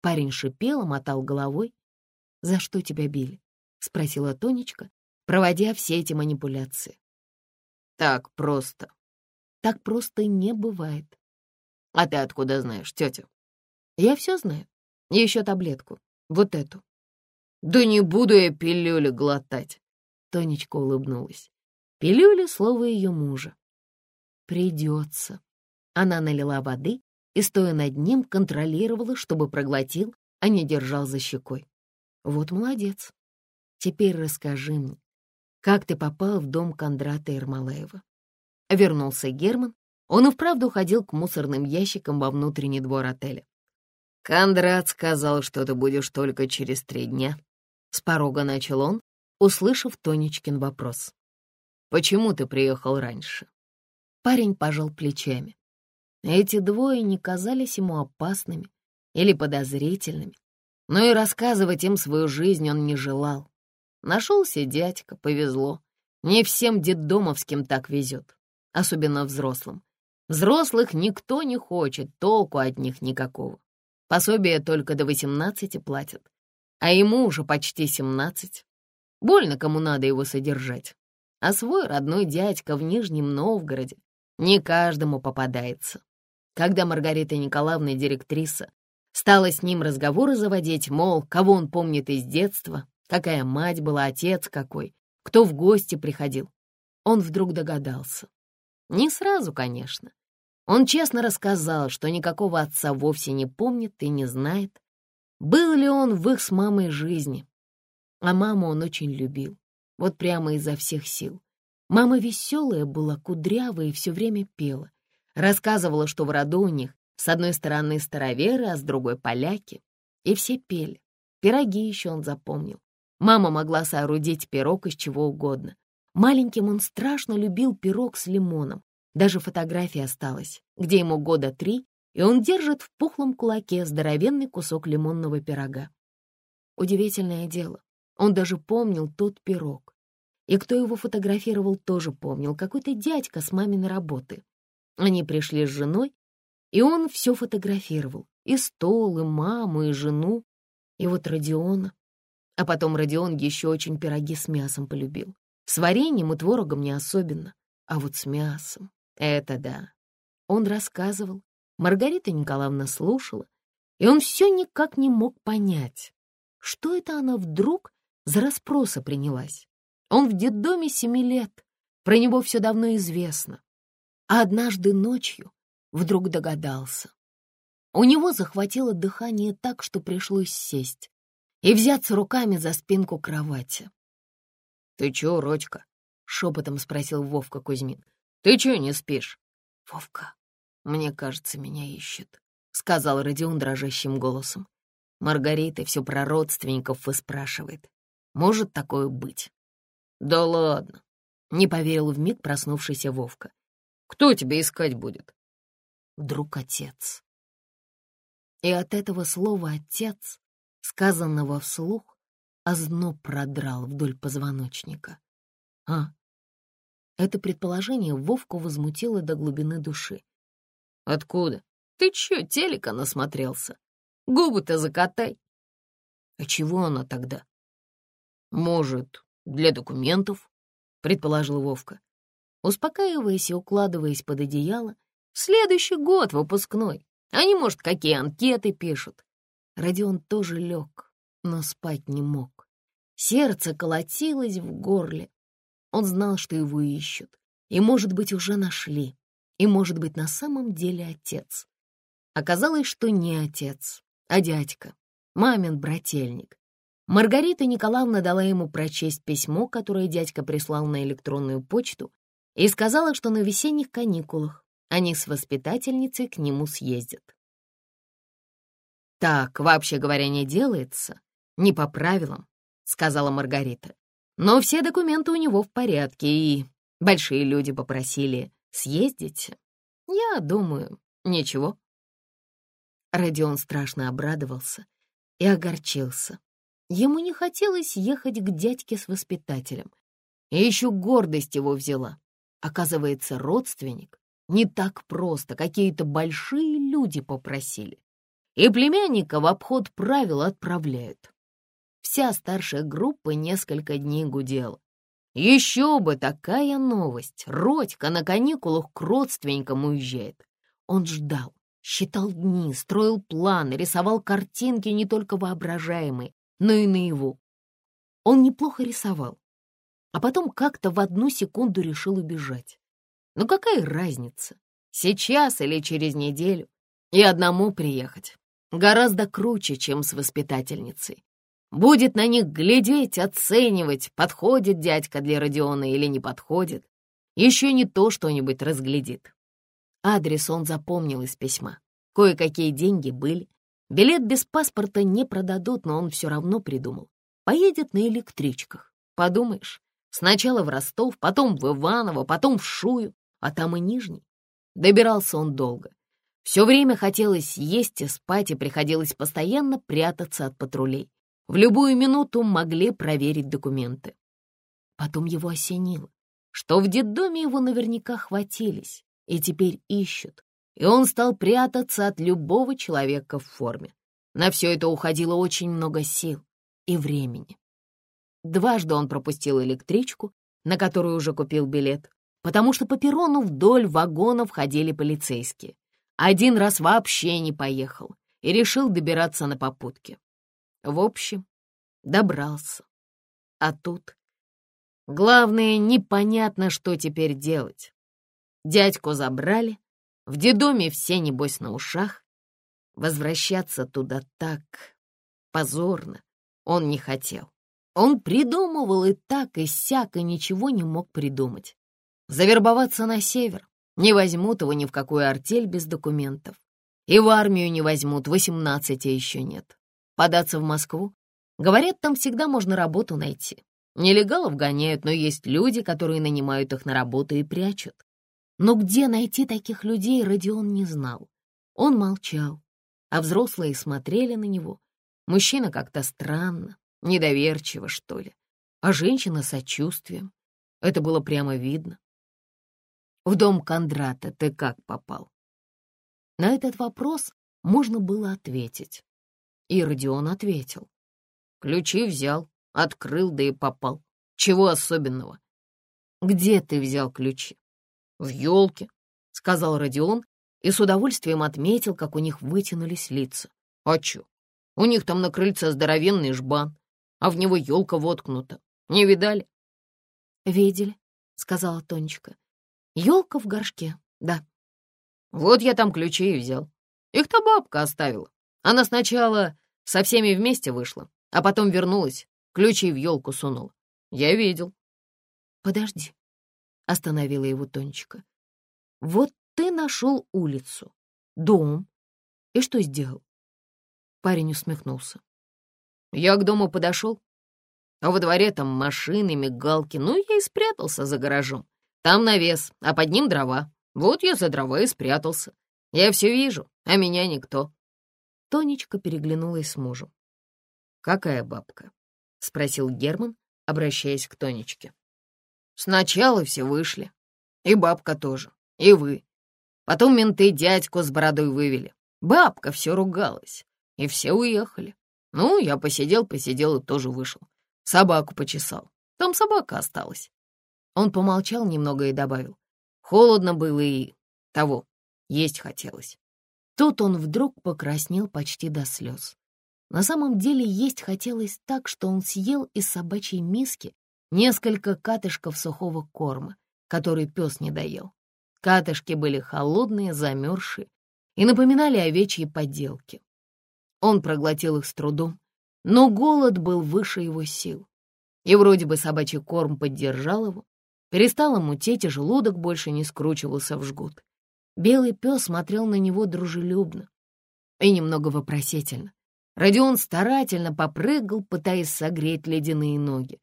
Парень шипел, мотал головой. «За что тебя били?» — спросила Тонечка, проводя все эти манипуляции. «Так просто». «Так просто не бывает. А ты откуда знаешь, тетя? Я все знаю. Еще таблетку. Вот эту. Да не буду я пилюли глотать. Тонечка улыбнулась. Пилюли — слово ее мужа. Придется. Она налила воды и, стоя над ним, контролировала, чтобы проглотил, а не держал за щекой. Вот молодец. Теперь расскажи мне, как ты попал в дом Кондрата Ермолаева? Вернулся Герман он и вправду ходил к мусорным ящикам во внутренний двор отеля. «Кондрат сказал, что ты будешь только через три дня». С порога начал он, услышав Тонечкин вопрос. «Почему ты приехал раньше?» Парень пожал плечами. Эти двое не казались ему опасными или подозрительными, но и рассказывать им свою жизнь он не желал. Нашелся дядька, повезло. Не всем детдомовским так везет, особенно взрослым. Взрослых никто не хочет, толку от них никакого. Пособие только до 18 платят, а ему уже почти 17. Больно кому надо его содержать. А свой родной дядька в Нижнем Новгороде не каждому попадается. Когда Маргарита Николаевна, директриса, стала с ним разговоры заводить, мол, кого он помнит из детства, какая мать была, отец какой, кто в гости приходил, он вдруг догадался. Не сразу, конечно, он честно рассказал, что никакого отца вовсе не помнит и не знает, был ли он в их с мамой жизни. А маму он очень любил, вот прямо изо всех сил. Мама веселая была, кудрявая и все время пела. Рассказывала, что в роду у них с одной стороны староверы, а с другой поляки. И все пели. Пироги еще он запомнил. Мама могла соорудить пирог из чего угодно. Маленьким он страшно любил пирог с лимоном. Даже фотография осталась, где ему года три, и он держит в пухлом кулаке здоровенный кусок лимонного пирога. Удивительное дело, он даже помнил тот пирог. И кто его фотографировал, тоже помнил, какой-то дядька с маминой работы. Они пришли с женой, и он все фотографировал. И стол, и маму, и жену, и вот Родиона. А потом Родион еще очень пироги с мясом полюбил. С вареньем и творогом не особенно, а вот с мясом. Это да. Он рассказывал, Маргарита Николаевна слушала, и он все никак не мог понять, что это она вдруг за расспроса принялась. Он в детдоме семи лет, про него все давно известно. А однажды ночью вдруг догадался. У него захватило дыхание так, что пришлось сесть и взяться руками за спинку кровати. «Ты чё, Родька?» — шепотом спросил Вовка Кузьмин. Ты чего не спишь? Вовка, мне кажется, меня ищет, сказал Родион дрожащим голосом. Маргарита все про родственников выспрашивает. Может такое быть? Да ладно, не поверил вмиг проснувшийся Вовка. Кто тебя искать будет? Вдруг отец. И от этого слова «отец», сказанного вслух, озноб продрал вдоль позвоночника. А, это предположение Вовку возмутило до глубины души. «Откуда? Ты чё, телека насмотрелся? Губы-то закатай!» А чего она тогда? Может, для документов, предположил Вовка. Успокаиваясь и укладываясь под одеяло, следующий год выпускной. Они, может, какие анкеты пишут. Родион тоже лег, но спать не мог. Сердце колотилось в горле. Он знал, что его ищут, и, может быть, уже нашли, и, может быть, на самом деле отец. Оказалось, что не отец, а дядька, мамин брательник. Маргарита Николаевна дала ему прочесть письмо, которое дядька прислал на электронную почту, и сказала, что на весенних каникулах они с воспитательницей к нему съездят. «Так, вообще говоря, не делается, не по правилам», — сказала Маргарита. «Но все документы у него в порядке, и большие люди попросили съездить. Я думаю, ничего». Родион страшно обрадовался и огорчился. Ему не хотелось ехать к дядьке с воспитателем. И еще гордость его взяла. Оказывается, родственник не так просто, какие-то большие люди попросили. И племянника в обход правил отправляют. Вся старшая группа несколько дней гудела. Еще бы такая новость! Родька на каникулах к родственникам уезжает. Он ждал, считал дни, строил планы, рисовал картинки не только воображаемые, но и наяву. Он неплохо рисовал, а потом как-то в одну секунду решил убежать. Ну какая разница, сейчас или через неделю, и одному приехать. Гораздо круче, чем с воспитательницей. Будет на них глядеть, оценивать, подходит дядька для Родиона или не подходит. Еще не то что-нибудь разглядит. Адрес он запомнил из письма. Кое-какие деньги были. Билет без паспорта не продадут, но он все равно придумал. Поедет на электричках. Подумаешь, Сначала в Ростов, потом в Иваново, потом в Шую, а там и Нижний. Добирался он долго. Все время хотелось есть и спать, и приходилось постоянно прятаться от патрулей. В любую минуту могли проверить документы. Потом его осенило, что в детдоме его наверняка хватились и теперь ищут, и он стал прятаться от любого человека в форме. На все это уходило очень много сил и времени. Дважды он пропустил электричку, на которую уже купил билет, потому что по перрону вдоль вагонов ходили полицейские. Один раз вообще не поехал и решил добираться на попутке. В общем, добрался. А тут... Главное, непонятно, что теперь делать. Дядьку забрали, в дедоме все, небось, на ушах. Возвращаться туда так позорно он не хотел. Он придумывал и так, и сяк, и ничего не мог придумать. Завербоваться на север. Не возьмут его ни в какую артель без документов. И в армию не возьмут, восемнадцати еще нет. Податься в Москву? Говорят, там всегда можно работу найти. Нелегалов гоняют, но есть люди, которые нанимают их на работу и прячут. Но где найти таких людей, Родион не знал. Он молчал, а взрослые смотрели на него. Мужчина как-то странно, Недоверчиво, что ли. А женщина сочувствием. Это было прямо видно. В дом Кондрата ты как попал? На этот вопрос можно было ответить. И Родион ответил. Ключи взял, открыл, да и попал. Чего особенного? Где ты взял ключи? В елке, сказал Родион и с удовольствием отметил, как у них вытянулись лица. А чё? У них там на крыльце здоровенный жбан а в него елка воткнута. Не видали?» «Видели», — сказала Тонечка. «Елка в горшке, да». «Вот я там ключи и взял. Их-то бабка оставила. Она сначала со всеми вместе вышла, а потом вернулась, ключи в елку сунула. Я видел». «Подожди», — остановила его Тонечка. «Вот ты нашел улицу, дом, и что сделал?» Парень усмехнулся. Я к дому подошел, а во дворе там машины, мигалки, ну, я и спрятался за гаражом. Там навес, а под ним дрова. Вот я за дрова и спрятался. Я все вижу, а меня никто. Тонечка переглянулась с мужем. «Какая бабка?» — спросил Герман, обращаясь к Тонечке. «Сначала все вышли. И бабка тоже. И вы. Потом менты дядьку с бородой вывели. Бабка все ругалась. И все уехали. Ну, я посидел, посидел и тоже вышел. Собаку почесал. Там собака осталась. Он помолчал немного и добавил. Холодно было и того, есть хотелось. Тут он вдруг покраснел почти до слез. На самом деле есть хотелось так, что он съел из собачьей миски несколько катышков сухого корма, который пес не доел. Катышки были холодные, замерзшие и напоминали овечьи поделки. Он проглотил их с трудом, но голод был выше его сил. И вроде бы собачий корм поддержал его, перестало мутеть, и желудок больше не скручивался в жгут. Белый пес смотрел на него дружелюбно и немного вопросительно. Родион старательно попрыгал, пытаясь согреть ледяные ноги.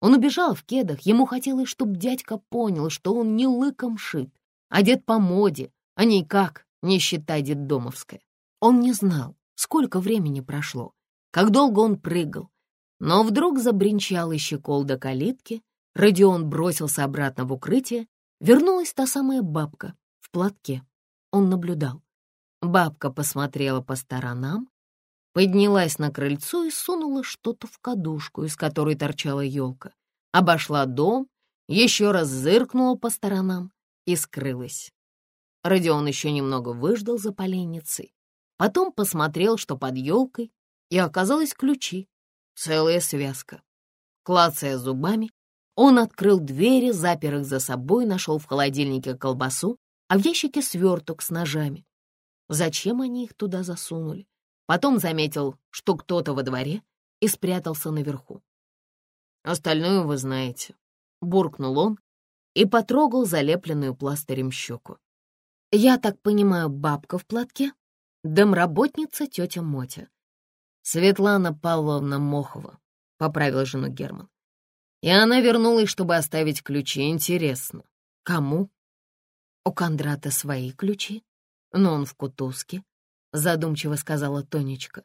Он убежал в кедах, ему хотелось, чтобы дядька понял, что он не лыком шит, одет по моде, а не как, не считай детдомовская. Он не знал, сколько времени прошло, как долго он прыгал, но вдруг забринчал и щекол до калитки, Родион бросился обратно в укрытие, вернулась та самая бабка в платке. Он наблюдал. Бабка посмотрела по сторонам, поднялась на крыльцо и сунула что-то в кадушку, из которой торчала елка, обошла дом, еще раз зыркнула по сторонам и скрылась. Родион еще немного выждал за поленницей, потом посмотрел, что под елкой, и оказалось ключи, целая связка. Клацая зубами, он открыл двери, запер их за собой, нашел в холодильнике колбасу, а в ящике сверток с ножами. Зачем они их туда засунули? Потом заметил, что кто-то во дворе и спрятался наверху. «Остальное вы знаете», — буркнул он и потрогал залепленную пластырем щеку. «Я так понимаю, бабка в платке? Домработница тетя Мотя». «Светлана Павловна Мохова», — поправил жену Герман. И она вернулась, чтобы оставить ключи. Интересно, кому? У Кондрата свои ключи, но он в кутузке, задумчиво сказала Тонечка.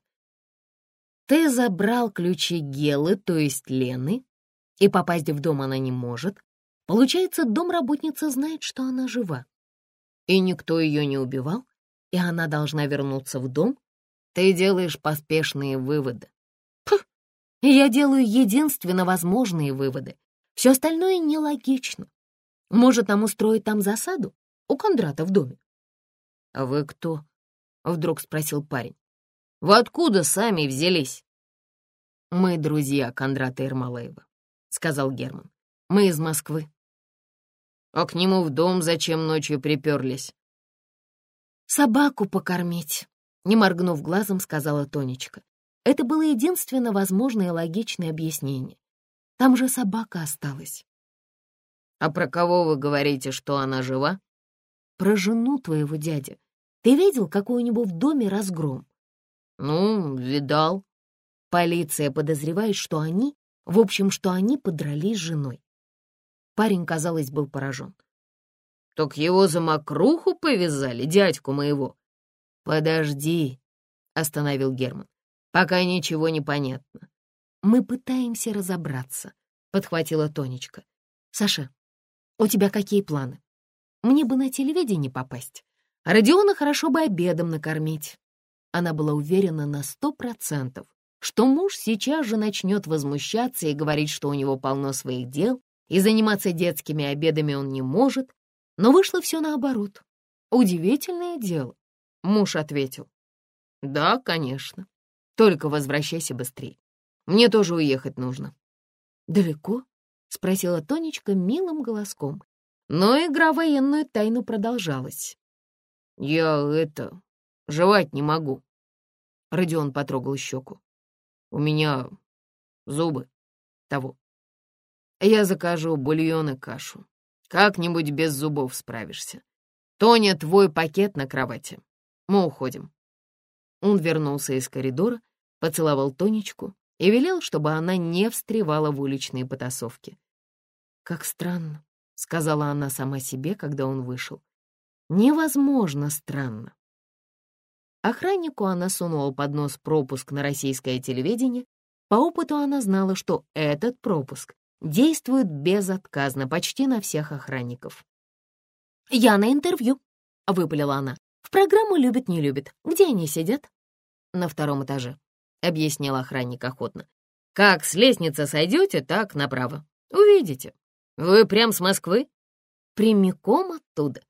Ты забрал ключи Гелы, то есть Лены, и попасть в дом она не может. Получается, домработница знает, что она жива. И никто ее не убивал, и она должна вернуться в дом. Ты делаешь поспешные выводы. Я делаю единственно возможные выводы. Все остальное нелогично. Может, нам устроить там засаду? У Кондрата в доме. — А вы кто? — вдруг спросил парень. — Вы откуда сами взялись? — Мы друзья Кондрата Ермолаева, — сказал Герман. — Мы из Москвы. — А к нему в дом зачем ночью приперлись? — Собаку покормить, — не моргнув глазом, сказала Тонечка. Это было единственно возможное логичное объяснение. Там же собака осталась. «А про кого вы говорите, что она жива?» «Про жену твоего дяди. Ты видел, какой у него в доме разгром?» «Ну, видал». Полиция подозревает, что они, в общем, что они подрались с женой. Парень, казалось, был поражен. «Так его за мокруху повязали, дядьку моего?» «Подожди», — остановил Герман. Пока ничего не понятно. Мы пытаемся разобраться, подхватила Тонечка. Саша, у тебя какие планы? Мне бы на телевидение попасть. А Родиона хорошо бы обедом накормить. Она была уверена на сто процентов, что муж сейчас же начнет возмущаться и говорить, что у него полно своих дел, и заниматься детскими обедами он не может, но вышло все наоборот. Удивительное дело. Муж ответил. Да, конечно. Только возвращайся быстрее. Мне тоже уехать нужно». «Далеко?» — спросила Тонечка милым голоском. Но игра военную тайну продолжалась. «Я это... жевать не могу». Родион потрогал щеку. «У меня зубы того. Я закажу бульон и кашу. Как-нибудь без зубов справишься. Тоня, твой пакет на кровати. Мы уходим». Он вернулся из коридора, поцеловал Тонечку и велел, чтобы она не встревала в уличные потасовки. «Как странно», — сказала она сама себе, когда он вышел. «Невозможно странно». Охраннику она сунула под нос пропуск на российское телевидение. По опыту она знала, что этот пропуск действует безотказно почти на всех охранников. «Я на интервью», — выпалила она. «В программу «Любит-не любит». Где они сидят?» «На втором этаже». — объяснил охранник охотно. «Как с лестницы сойдете, так направо. Увидите. Вы прям с Москвы?» «Прямиком оттуда».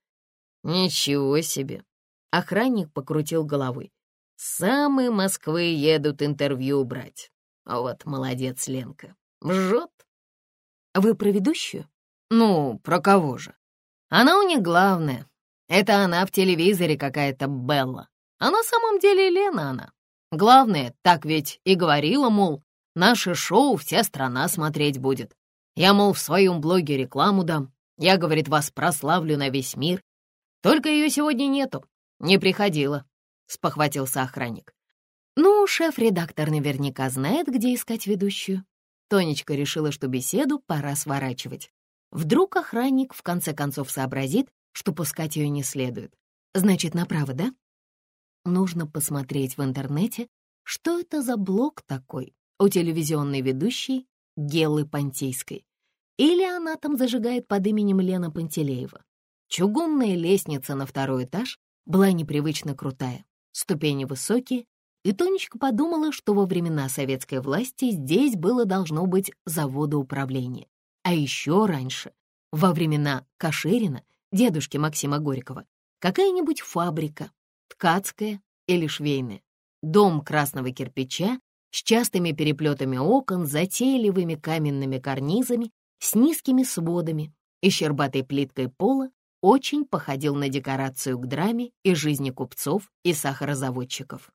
«Ничего себе!» — охранник покрутил головой. «Самые Москвы едут интервью брать. А вот молодец Ленка. Жжет». «Вы про ведущую?» «Ну, про кого же?» «Она у них главная. Это она в телевизоре какая-то Белла. А на самом деле Лена она. Главное, так ведь и говорила, мол, наше шоу вся страна смотреть будет. Я, мол, в своем блоге рекламу дам. Я, говорит, вас прославлю на весь мир. Только ее сегодня нету. Не приходила, — спохватился охранник. Ну, шеф-редактор наверняка знает, где искать ведущую. Тонечка решила, что беседу пора сворачивать. Вдруг охранник в конце концов сообразит, что пускать ее не следует. Значит, направо, да? Нужно посмотреть в интернете, что это за блог такой у телевизионной ведущей Гелы Пантейской. Или она там зажигает под именем Лена Пантелеева. Чугунная лестница на второй этаж была непривычно крутая, ступени высокие, и Тонечка подумала, что во времена советской власти здесь было должно быть заводоуправление. А еще раньше, во времена Каширина, дедушки Максима Горького, какая-нибудь фабрика ткацкая или швейная. Дом красного кирпича с частыми переплетами окон, затейливыми каменными карнизами, с низкими сводами и щербатой плиткой пола очень походил на декорацию к драме и жизни купцов и сахарозаводчиков.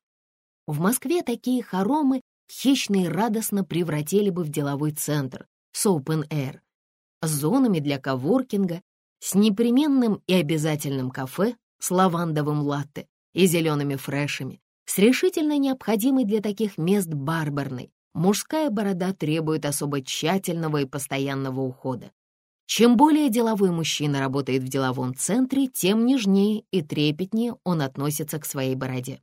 В Москве такие хоромы хищно и радостно превратили бы в деловой центр с open air, с зонами для коворкинга, с непременным и обязательным кафе с лавандовым латте, и зелеными фрешами, с решительно необходимой для таких мест барбарной. Мужская борода требует особо тщательного и постоянного ухода. Чем более деловой мужчина работает в деловом центре, тем нежнее и трепетнее он относится к своей бороде.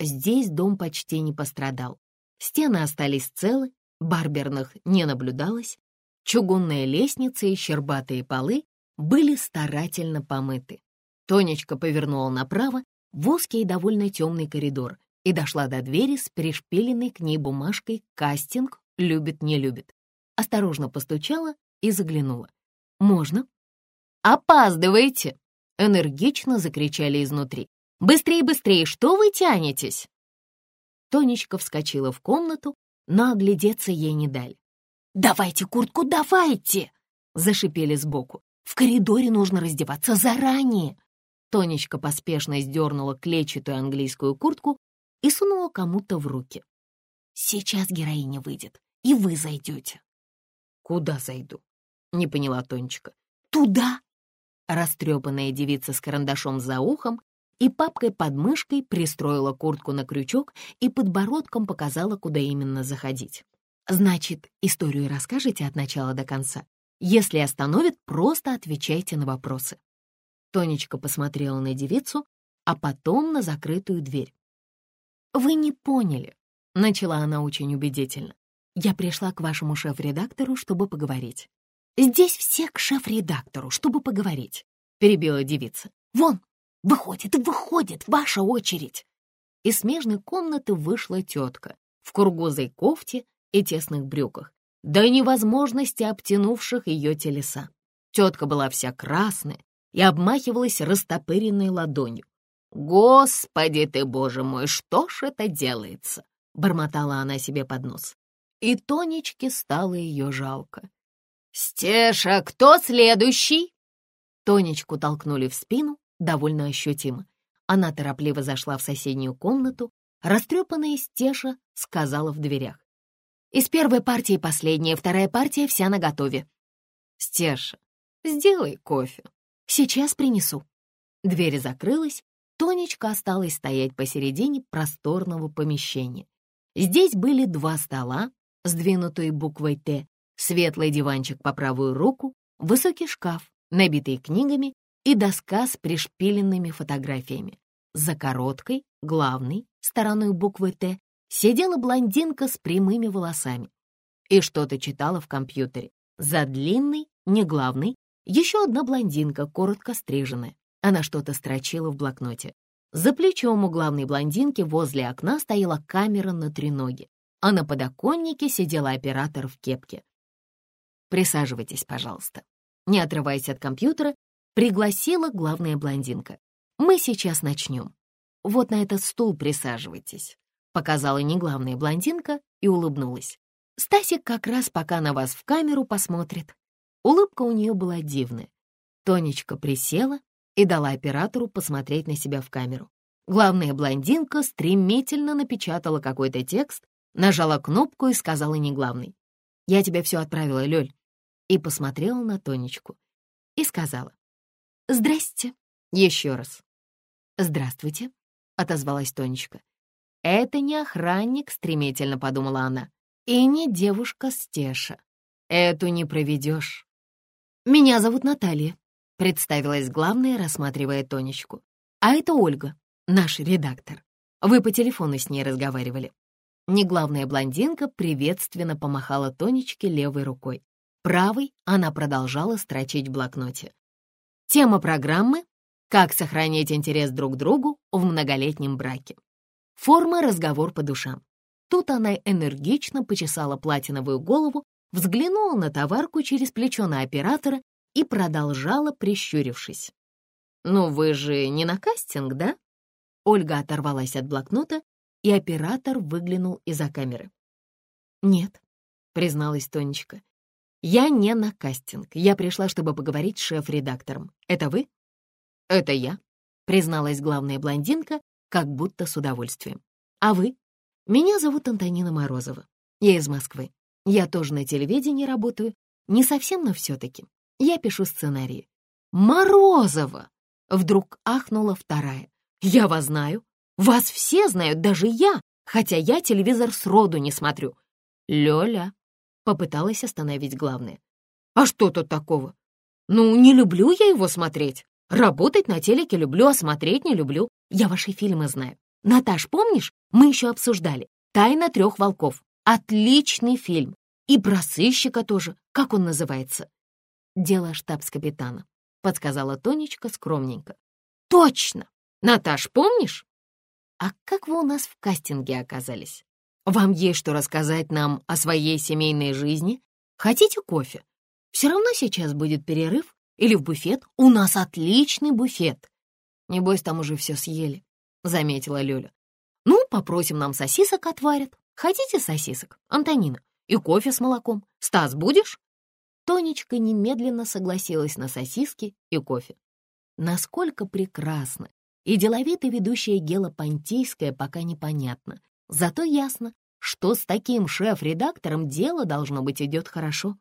Здесь дом почти не пострадал. Стены остались целы, барберных не наблюдалось, чугунная лестница и щербатые полы были старательно помыты. Тонечка повернула направо в узкий и довольно темный коридор и дошла до двери с пришпиленной к ней бумажкой «Кастинг. Любит, не любит». Осторожно постучала и заглянула. «Можно?» «Опаздываете!» — энергично закричали изнутри. «Быстрее, быстрее! Что вы тянетесь?» Тонечка вскочила в комнату, но оглядеться ей не дали. «Давайте куртку, давайте!» — зашипели сбоку. «В коридоре нужно раздеваться заранее!» Тонечка поспешно сдернула клетчатую английскую куртку и сунула кому-то в руки. «Сейчас героиня выйдет, и вы зайдете». «Куда зайду?» — не поняла Тонечка. «Туда!» Растрепанная девица с карандашом за ухом и папкой под мышкой пристроила куртку на крючок и подбородком показала, куда именно заходить. «Значит, историю расскажете от начала до конца. Если остановит, просто отвечайте на вопросы». Тонечка посмотрела на девицу, а потом на закрытую дверь. «Вы не поняли», — начала она очень убедительно. «Я пришла к вашему шеф-редактору, чтобы поговорить». «Здесь все к шеф-редактору, чтобы поговорить», — перебила девица. «Вон, выходит, выходит, ваша очередь». Из смежной комнаты вышла тетка в кургузой кофте и тесных брюках, до невозможности обтянувших ее телеса. Тетка была вся красная, и обмахивалась растопыренной ладонью. «Господи ты, боже мой, что ж это делается?» — бормотала она себе под нос. И Тонечке стало ее жалко. «Стеша, кто следующий?» Тонечку толкнули в спину довольно ощутимо. Она торопливо зашла в соседнюю комнату. Растрепанная Стеша сказала в дверях. «Из первой партии последняя, вторая партия вся наготове». «Стеша, сделай кофе», Сейчас принесу». Дверь закрылась, Тонечка осталась стоять посередине просторного помещения. Здесь были два стола, сдвинутые буквой «Т», светлый диванчик по правую руку, высокий шкаф, набитый книгами и доска с пришпиленными фотографиями. За короткой, главной, стороной буквы «Т» сидела блондинка с прямыми волосами и что-то читала в компьютере. За длинной, не главной, еще одна блондинка, коротко стриженная. Она что-то строчила в блокноте. За плечом у главной блондинки возле окна стояла камера на треноге, а на подоконнике сидела оператор в кепке. «Присаживайтесь, пожалуйста». Не отрываясь от компьютера, пригласила главная блондинка. «Мы сейчас начнем. Вот на этот стул присаживайтесь», — показала неглавная блондинка и улыбнулась. «Стасик как раз пока на вас в камеру посмотрит». Улыбка у нее была дивная. Тонечка присела и дала оператору посмотреть на себя в камеру. Главная блондинка стремительно напечатала какой-то текст, нажала кнопку и сказала неглавной. «Я тебе все отправила, Лёль». И посмотрела на Тонечку. И сказала. «Здрасте». Еще раз. «Здравствуйте», — отозвалась Тонечка. «Это не охранник», — стремительно подумала она. «И не девушка Стеша. Эту не проведешь». «Меня зовут Наталья», Представилась главная, рассматривая Тонечку. «А это Ольга, наш редактор. Вы по телефону с ней разговаривали». Неглавная блондинка приветственно помахала Тонечке левой рукой. Правой она продолжала строчить в блокноте. Тема программы «Как сохранить интерес друг к другу в многолетнем браке». Форма «Разговор по душам». Тут она энергично почесала платиновую голову, взглянула на товарку через плечо на оператора и продолжала, прищурившись. «Ну вы же не на кастинг, да?» Ольга оторвалась от блокнота, и оператор выглянул из-за камеры. «Нет», — призналась Тонечка. «Я не на кастинг. Я пришла, чтобы поговорить с шеф-редактором. Это вы?» «Это я», — призналась главная блондинка, как будто с удовольствием. «А вы?» «Меня зовут Антонина Морозова. Я из Москвы. Я тоже на телевидении работаю. Не совсем, но все-таки. Я пишу сценарии. «Морозова!» — вдруг ахнула вторая. «Я вас знаю. Вас все знают, даже я, хотя я телевизор сроду не смотрю». «Лёля!» — попыталась остановить главное. «А что тут такого? Ну, не люблю я его смотреть. Работать на телеке люблю, а смотреть не люблю. Я ваши фильмы знаю. Наташ, помнишь, мы еще обсуждали «Тайна трех волков». Отличный фильм. И про сыщика тоже. Как он называется? дело штабс-капитана», — подсказала Тонечка скромненько. «Точно! Наташ, помнишь?» «А как вы у нас в кастинге оказались? Вам есть что рассказать нам о своей семейной жизни? Хотите кофе? Все равно сейчас будет перерыв. Или в буфет? У нас отличный буфет. Небось, там уже все съели», — заметила Лёля. «Ну, попросим нам сосисок отварят. Хотите сосисок, Антонина? И кофе с молоком. Стас, будешь?» Тонечка немедленно согласилась на сосиски и кофе. Насколько прекрасно и деловито ведущая Гела Понтийская пока непонятно. Зато ясно, что с таким шеф-редактором дело, должно быть, идет хорошо.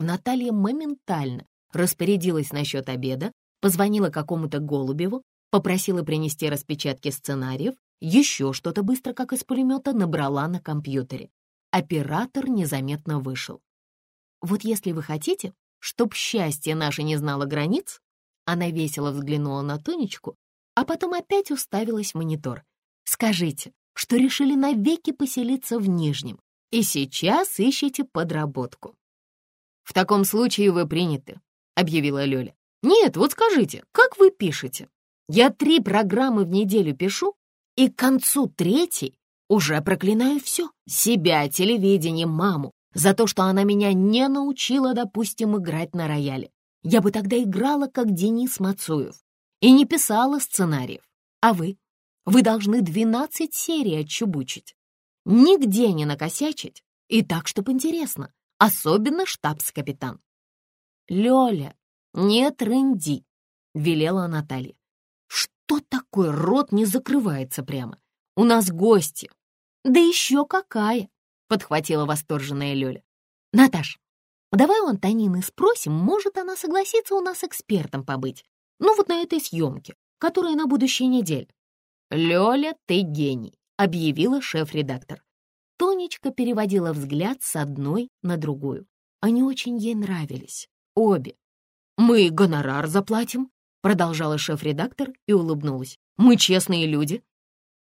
Наталья моментально распорядилась насчет обеда, позвонила какому-то Голубеву, попросила принести распечатки сценариев, еще что-то быстро, как из пулемета, набрала на компьютере. Оператор незаметно вышел. Вот если вы хотите, чтоб счастье наше не знало границ, она весело взглянула на Тонечку, а потом опять уставилась в монитор. Скажите, что решили навеки поселиться в Нижнем и сейчас ищете подработку. «В таком случае вы приняты», — объявила Лёля. «Нет, вот скажите, как вы пишете? Я три программы в неделю пишу, и к концу третьей уже проклинаю все. Себя, телевидение, маму, за то, что она меня не научила, допустим, играть на рояле. Я бы тогда играла, как Денис Мацуев, и не писала сценариев. А вы? Вы должны 12 серий отчубучить. Нигде не накосячить, и так, чтобы интересно, особенно штабс-капитан. «Лёля, не трынди», — велела Наталья. «Что такое? Рот не закрывается прямо. У нас гости. Да еще какая!» подхватила восторженная Лёля. «Наташ, давай у Антонины спросим, может она согласится у нас экспертом побыть? Ну вот на этой съемке, которая на будущей неделе». «Лёля, ты гений», — объявила шеф-редактор. Тонечка переводила взгляд с одной на другую. Они очень ей нравились, обе. «Мы гонорар заплатим», — продолжала шеф-редактор и улыбнулась. «Мы честные люди».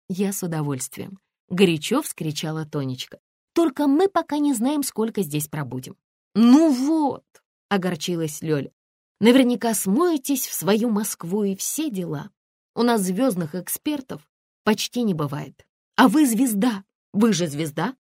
«Я с удовольствием», — горячо вскричала Тонечка. Только мы пока не знаем, сколько здесь пробудем». «Ну вот», — огорчилась Лёля, «наверняка смоетесь в свою Москву и все дела». У нас звездных экспертов почти не бывает. А вы звезда, вы же звезда.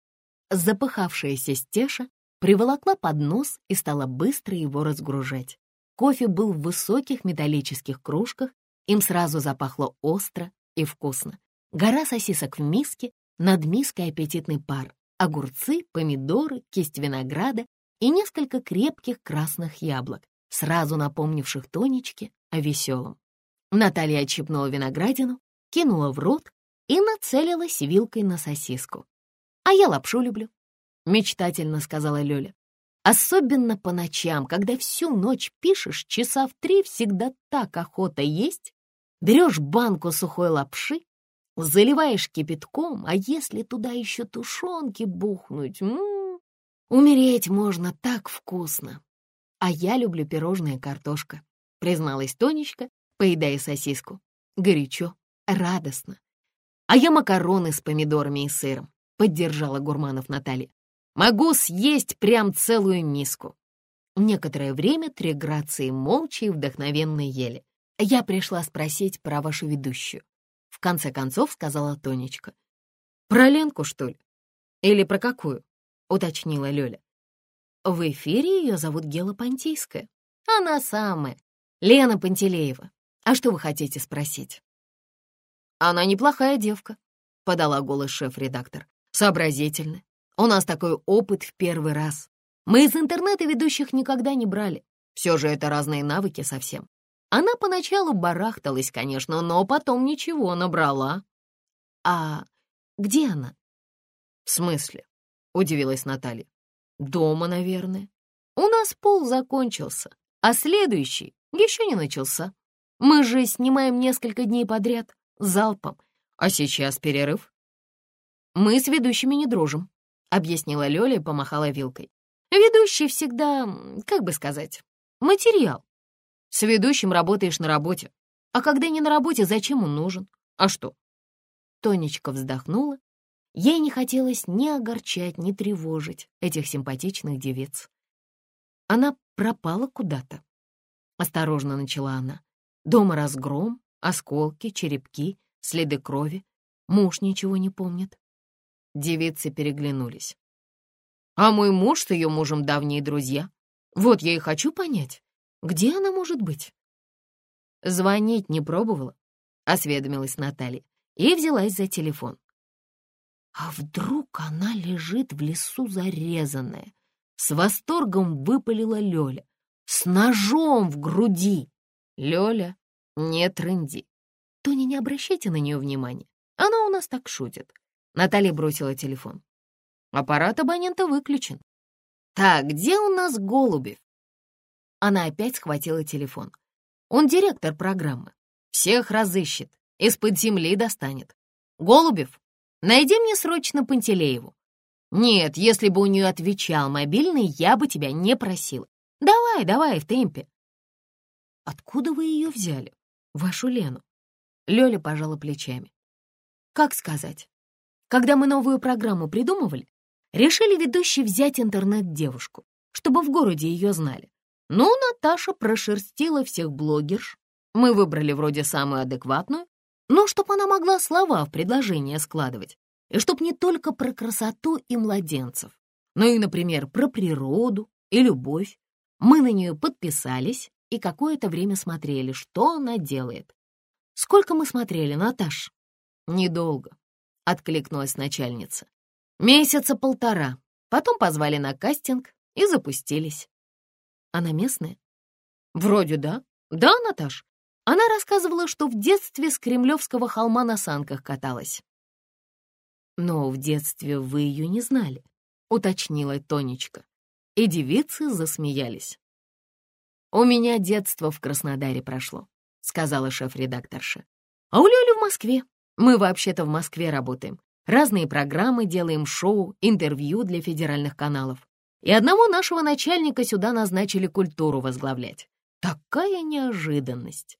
Запыхавшаяся Стеша приволокла поднос и стала быстро его разгружать. Кофе был в высоких металлических кружках, им сразу запахло остро и вкусно. Гора сосисок в миске, над миской аппетитный пар, огурцы, помидоры, кисть винограда и несколько крепких красных яблок, сразу напомнивших Тонечке о веселом. Наталья отщипнула виноградину, кинула в рот и нацелилась вилкой на сосиску. «А я лапшу люблю», — мечтательно сказала Лёля. «Особенно по ночам, когда всю ночь пишешь, часа в три всегда так охота есть. Берешь банку сухой лапши, заливаешь кипятком, а если туда еще тушенки бухнуть, м -м, умереть можно так вкусно. А я люблю пирожное картошка», — призналась Тонечка, поедая сосиску. Горячо, радостно. «А я макароны с помидорами и сыром», — поддержала Гурманов Наталья. «Могу съесть прям целую миску». Некоторое время три грации молча и вдохновенно ели. Я пришла спросить про вашу ведущую. В конце концов сказала Тонечка. «Про Ленку, что ли? Или про какую?» — уточнила Лёля. В эфире ее зовут Гела Понтийская. Она самая, Лена Пантелеева. А что вы хотите спросить? Она неплохая девка, подала голос шеф-редактор. Сообразительная. У нас такой опыт в первый раз. Мы из интернета ведущих никогда не брали. Все же это разные навыки совсем. Она поначалу барахталась, конечно, но потом ничего набрала. А где она? В смысле? Удивилась Наталья. Дома, наверное. У нас пол закончился, а следующий еще не начался. Мы же снимаем несколько дней подряд, залпом. А сейчас перерыв. Мы с ведущими не дружим, объяснила Лёля и помахала вилкой. Ведущий всегда, как бы сказать, материал. С ведущим работаешь на работе. А когда не на работе, зачем он нужен? А что? Тонечка вздохнула. Ей не хотелось ни огорчать, ни тревожить этих симпатичных девиц. Она пропала куда-то. Осторожно начала она. Дома разгром, осколки, черепки, следы крови. Муж ничего не помнит. Девицы переглянулись. А мой муж с ее мужем давние друзья. Вот я и хочу понять, где она может быть? Звонить не пробовала, осведомилась Наталья и взялась за телефон. А вдруг она лежит в лесу зарезанная? С восторгом выпалила Лёля. С ножом в груди. Лёля, не трынди. Тони, не обращайте на нее внимания. Она у нас так шутит. Наталья бросила телефон. Аппарат абонента выключен. Так, где у нас Голубев? Она опять схватила телефон. Он директор программы. Всех разыщет, из-под земли достанет. Голубев, найди мне срочно Пантелееву. Нет, если бы у нее отвечал мобильный, я бы тебя не просила. Давай, давай, в темпе. Откуда вы ее взяли, вашу Лену? Лёля пожала плечами. Как сказать? Когда мы новую программу придумывали, решили ведущий взять интернет-девушку, чтобы в городе ее знали. Ну, Наташа прошерстила всех блогерш. Мы выбрали вроде самую адекватную, но чтоб она могла слова в предложение складывать, и чтоб не только про красоту и младенцев, но и, например, про природу и любовь. Мы на нее подписались и какое-то время смотрели, что она делает. Сколько мы смотрели, Наташ? Недолго, — откликнулась начальница. Месяца полтора. Потом позвали на кастинг и запустились. Она местная? Вроде да. Да, Наташ. Она рассказывала, что в детстве с Кремлевского холма на санках каталась. Но в детстве вы ее не знали, уточнила Тонечка. И девицы засмеялись. «У меня детство в Краснодаре прошло», — сказала шеф-редакторша. «А у Лёли в Москве. Мы вообще-то в Москве работаем. Разные программы делаем, шоу, интервью для федеральных каналов. И одного нашего начальника сюда назначили культуру возглавлять. Такая неожиданность.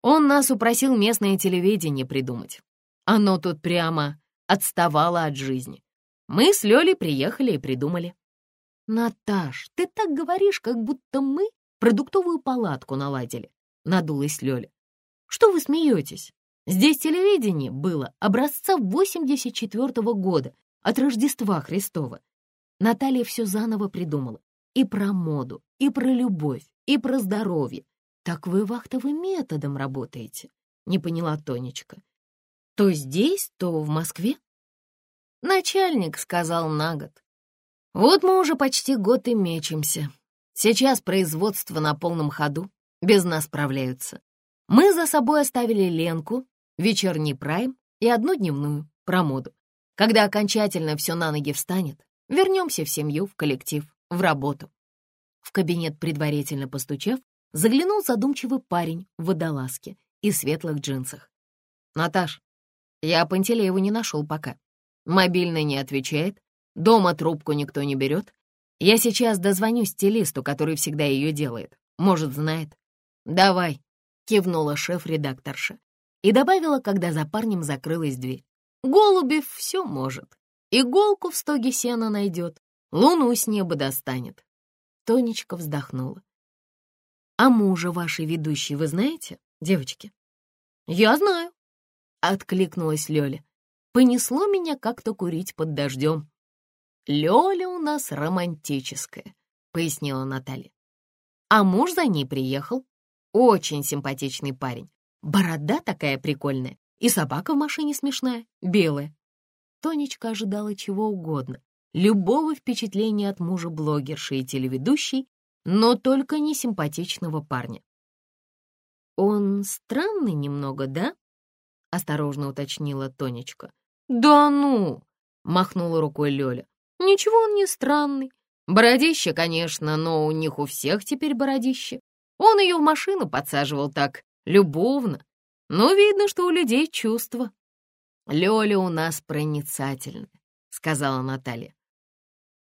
Он нас упросил местное телевидение придумать. Оно тут прямо отставало от жизни. Мы с Лёлей приехали и придумали. «Наташ, ты так говоришь, как будто мы продуктовую палатку наладили», — надулась Лёля. «Что вы смеетесь? Здесь телевидение было образца 84 -го года, от Рождества Христова. Наталья все заново придумала. И про моду, и про любовь, и про здоровье. Так вы вахтовым методом работаете, не поняла Тонечка. То здесь, то в Москве? Начальник сказал на год. Вот мы уже почти год и мечемся. Сейчас производство на полном ходу, без нас справляются. Мы за собой оставили Ленку, вечерний прайм и одну дневную про моду. Когда окончательно все на ноги встанет, вернемся в семью, в коллектив, в работу. В кабинет, предварительно постучав, заглянул задумчивый парень в водолазке и светлых джинсах. «Наташ, я Пантелееву не нашел пока. Мобильный не отвечает, дома трубку никто не берет. Я сейчас дозвоню стилисту, который всегда ее делает. Может, знает. Давай», — кивнула шеф-редакторша и добавила, когда за парнем закрылась дверь. «Голубев все может. Иголку в стоге сена найдет, луну с неба достанет». Тонечка вздохнула. «А мужа вашей ведущей вы знаете, девочки?» «Я знаю», — откликнулась Лёля. «Понесло меня как-то курить под дождем». «Лёля у нас романтическая», — пояснила Наталья. «А муж за ней приехал. Очень симпатичный парень. Борода такая прикольная, и собака в машине смешная, белая. Тонечка ожидала чего угодно, любого впечатления от мужа блогерши и телеведущей, но только не симпатичного парня. «Он странный немного, да?» — осторожно уточнила Тонечка. «Да ну!» — махнула рукой Лёля. «Ничего он не странный. Бородище, конечно, но у них у всех теперь бородище. Он ее в машину подсаживал так, любовно. Но видно, что у людей чувства. Лёля у нас проницательная, сказала Наталья.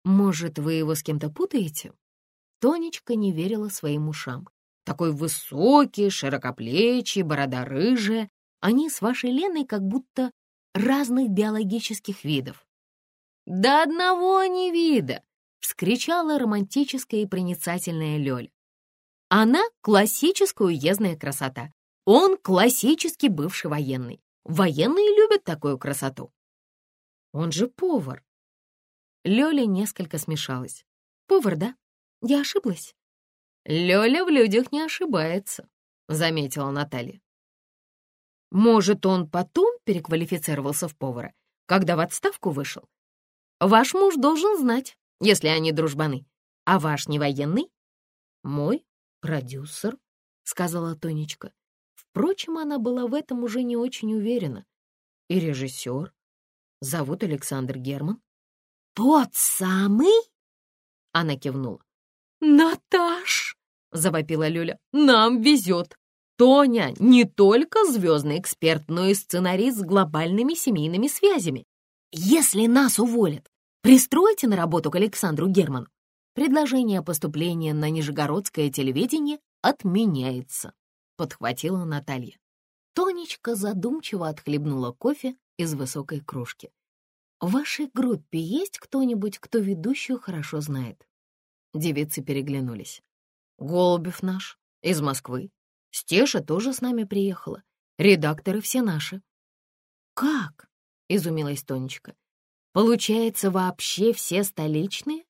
Может, вы его с кем-то путаете? Тонечка не верила своим ушам. Такой высокий, широкоплечий, борода рыжая. Они с вашей Леной как будто разных биологических видов. «Да одного не вида!» — вскричала романтическая и проницательная Лёля. Она — классическая уездная красота. Он — классический бывший военный. Военные любят такую красоту. Он же повар. Лёля несколько смешалась. Повар, да? Я ошиблась? Лёля в людях не ошибается, заметила Наталья. Может, он потом переквалифицировался в повара, когда в отставку вышел? Ваш муж должен знать, если они дружбаны. А ваш не военный? Мой «Продюсер», — сказала Тонечка. Впрочем, она была в этом уже не очень уверена. «И режиссер. Зовут Александр Герман». «Тот самый?» Она кивнула. «Наташ!» — завопила Люля. «Нам везет! Тоня не только звездный эксперт, но и сценарист с глобальными семейными связями. Если нас уволят, пристройте на работу к Александру Герману. Предложение о поступлении на Нижегородское телевидение отменяется», — подхватила Наталья. Тонечка задумчиво отхлебнула кофе из высокой кружки. «В вашей группе есть кто-нибудь, кто ведущую хорошо знает?» Девицы переглянулись. «Голубев наш, из Москвы. Стеша тоже с нами приехала. Редакторы все наши». «Как?» — изумилась Тонечка. «Получается, вообще все столичные?»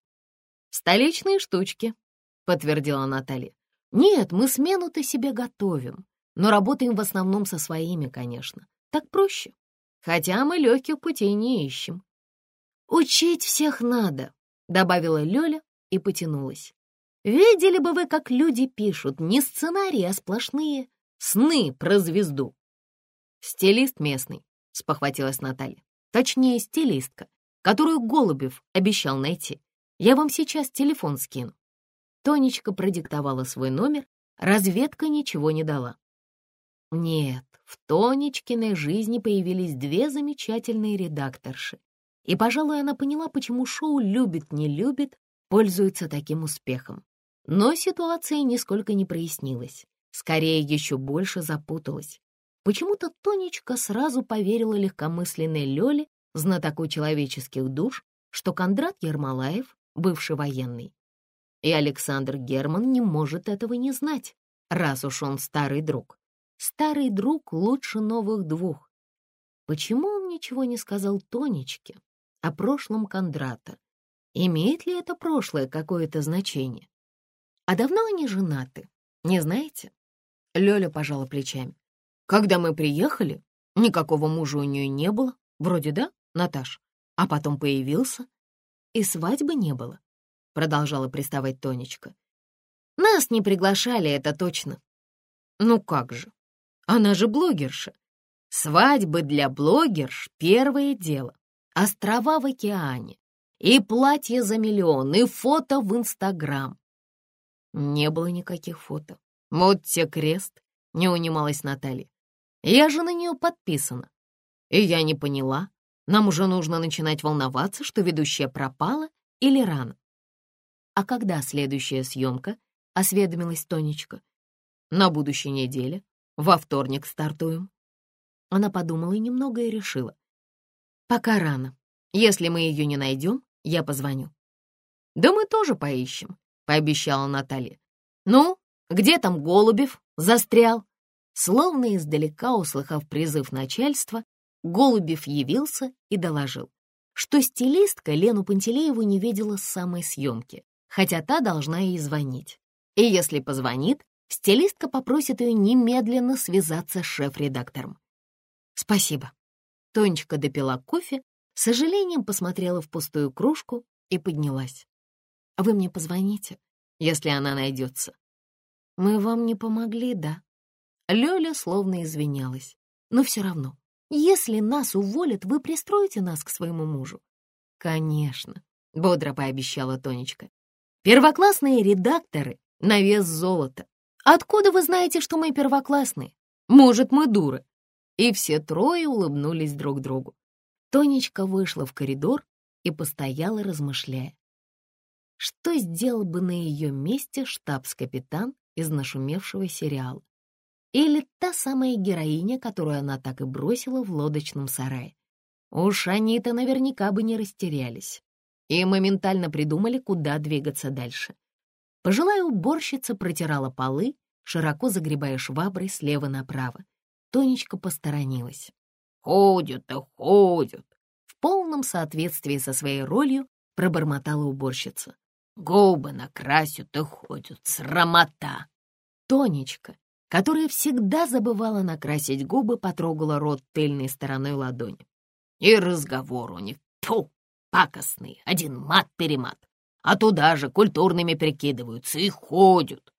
«Столичные штучки», — подтвердила Наталья. «Нет, мы смену-то себе готовим, но работаем в основном со своими, конечно. Так проще. Хотя мы легких путей не ищем». «Учить всех надо», — добавила Лёля и потянулась. «Видели бы вы, как люди пишут, не сценарии, а сплошные сны про звезду». «Стилист местный», — спохватилась Наталья. «Точнее, стилистка, которую Голубев обещал найти. Я вам сейчас телефон скину». Тонечка продиктовала свой номер, разведка ничего не дала. Нет, в Тонечкиной жизни появились две замечательные редакторши. И, пожалуй, она поняла, почему шоу «Любит-не любит» пользуется таким успехом. Но ситуация нисколько не прояснилась. Скорее, еще больше запуталась. Почему-то Тонечка сразу поверила легкомысленной Лёле, знатоку человеческих душ, что Кондрат Ермолаев бывший военный. И Александр Герман не может этого не знать, раз уж он старый друг. Старый друг лучше новых двух. Почему он ничего не сказал Тонечке о прошлом Кондрата? Имеет ли это прошлое какое-то значение? А давно они женаты, не знаете? Лёля пожала плечами. Когда мы приехали, никакого мужа у нее не было. Вроде да, Наташ? А потом появился. И свадьбы не было, продолжала приставать Тонечка. Нас не приглашали, это точно. Ну как же? Она же блогерша. Свадьбы для блогерш — первое дело. Острова в океане. И платье за миллион, и фото в Инстаграм. Не было никаких фото. Вот те крест, не унималась Наталья. Я же на нее подписана. И я не поняла, нам уже нужно начинать волноваться, что ведущая пропала или рано. А когда следующая съемка? Осведомилась Тонечка. На будущей неделе. Во вторник стартуем. Она подумала немного и решила. Пока рано. Если мы ее не найдем, я позвоню. Да мы тоже поищем, пообещала Наталья. Ну, где там Голубев? Застрял. Словно издалека, услыхав призыв начальства, Голубев явился и доложил, что стилистка Лену Пантелееву не видела с самой съемки, хотя та должна ей звонить. И если позвонит, стилистка попросит ее немедленно связаться с шеф-редактором. «Спасибо». Тонечка допила кофе, с сожалением посмотрела в пустую кружку и поднялась. «Вы мне позвоните, если она найдется». «Мы вам не помогли, да?» Лёля словно извинялась. «Но все равно, если нас уволят, вы пристроите нас к своему мужу?» «Конечно», — бодро пообещала Тонечка. «Первоклассные редакторы на вес золота. Откуда вы знаете, что мы первоклассные? Может, мы дуры?» И все трое улыбнулись друг другу. Тонечка вышла в коридор и постояла, размышляя. Что сделал бы на ее месте штабс-капитан из нашумевшего сериала? Или та самая героиня, которую она так и бросила в лодочном сарае. Уж они-то наверняка бы не растерялись и моментально придумали, куда двигаться дальше. Пожилая уборщица протирала полы, широко загребая шваброй слева направо. Тонечка посторонилась. «Ходят-то ходят!» В полном соответствии со своей ролью пробормотала уборщица. «Губы накрасят и ходят, срамота!» Тонечка, которая всегда забывала накрасить губы, потрогала рот тыльной стороной ладони. И разговор у них, тьфу, пакостный, один мат-перемат. А туда же культурными прикидываются и ходят.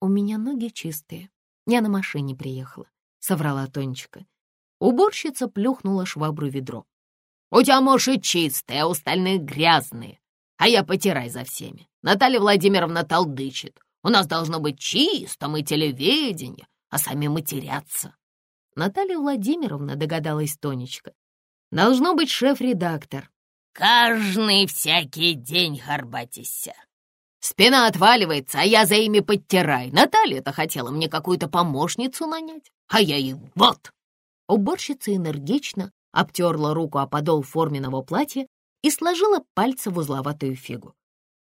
У меня ноги чистые. Я на машине приехала, — соврала Тонечка. Уборщица плюхнула швабру ведро. «У тебя, может, чистые, а у остальных грязные. А я потирай за всеми. Наталья Владимировна толдычит. У нас должно быть чисто, мы телевидение, а сами матерятся. Наталья Владимировна, догадалась Тонечка. Должно быть шеф-редактор. Каждый всякий день горбатися. Спина отваливается, а я за ими подтирай. Наталья-то хотела мне какую-то помощницу нанять, а я ей вот. Уборщица энергично обтерла руку о подол форменного платья и сложила пальцы в узловатую фигу.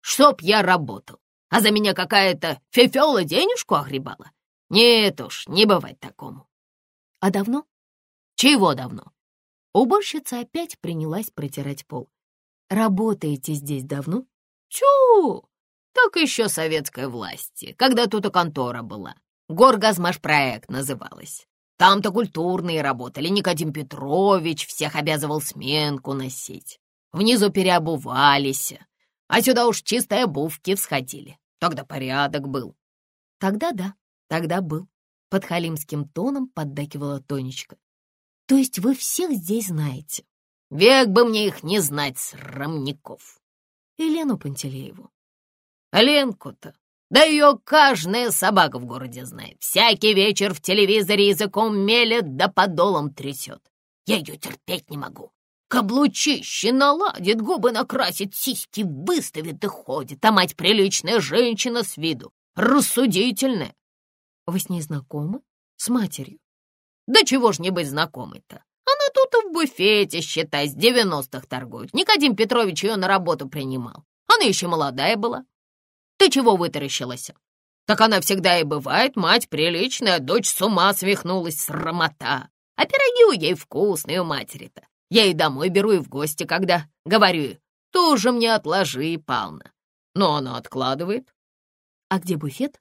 «Чтоб я работал! А за меня какая-то фефела денежку огребала. Нет уж, не бывать такому. А давно? Чего давно? Уборщица опять принялась протирать пол. Работаете здесь давно? Чу! Так еще советской власти, когда тут и контора была. Горгазмашпроект называлась. Там-то культурные работали, Никодим Петрович всех обязывал сменку носить. Внизу переобувались, а сюда уж чистые обувки всходили. Тогда порядок был. Тогда да, тогда был. Под халимским тоном поддакивала Тонечка. То есть вы всех здесь знаете? Век бы мне их не знать, срамников. Елену Пантелееву. Ленку-то. Да ее каждая собака в городе знает. Всякий вечер в телевизоре языком мелет да подолом трясет. Я ее терпеть не могу. Каблучище наладит, губы накрасит, сиськи выставит и ходит, а мать приличная женщина с виду, рассудительная. Вы с ней знакомы? С матерью? Да чего ж не быть знакомой-то? Она тут в буфете, считай, с девяностых торгует. Никодим Петрович ее на работу принимал. Она еще молодая была. Ты чего вытаращилась? Так она всегда и бывает, мать приличная, дочь с ума свихнулась, срамота. А пироги у ей вкусные у матери-то. Я и домой беру, и в гости, когда говорю, тоже мне отложи, Пална. Но она откладывает. А где буфет?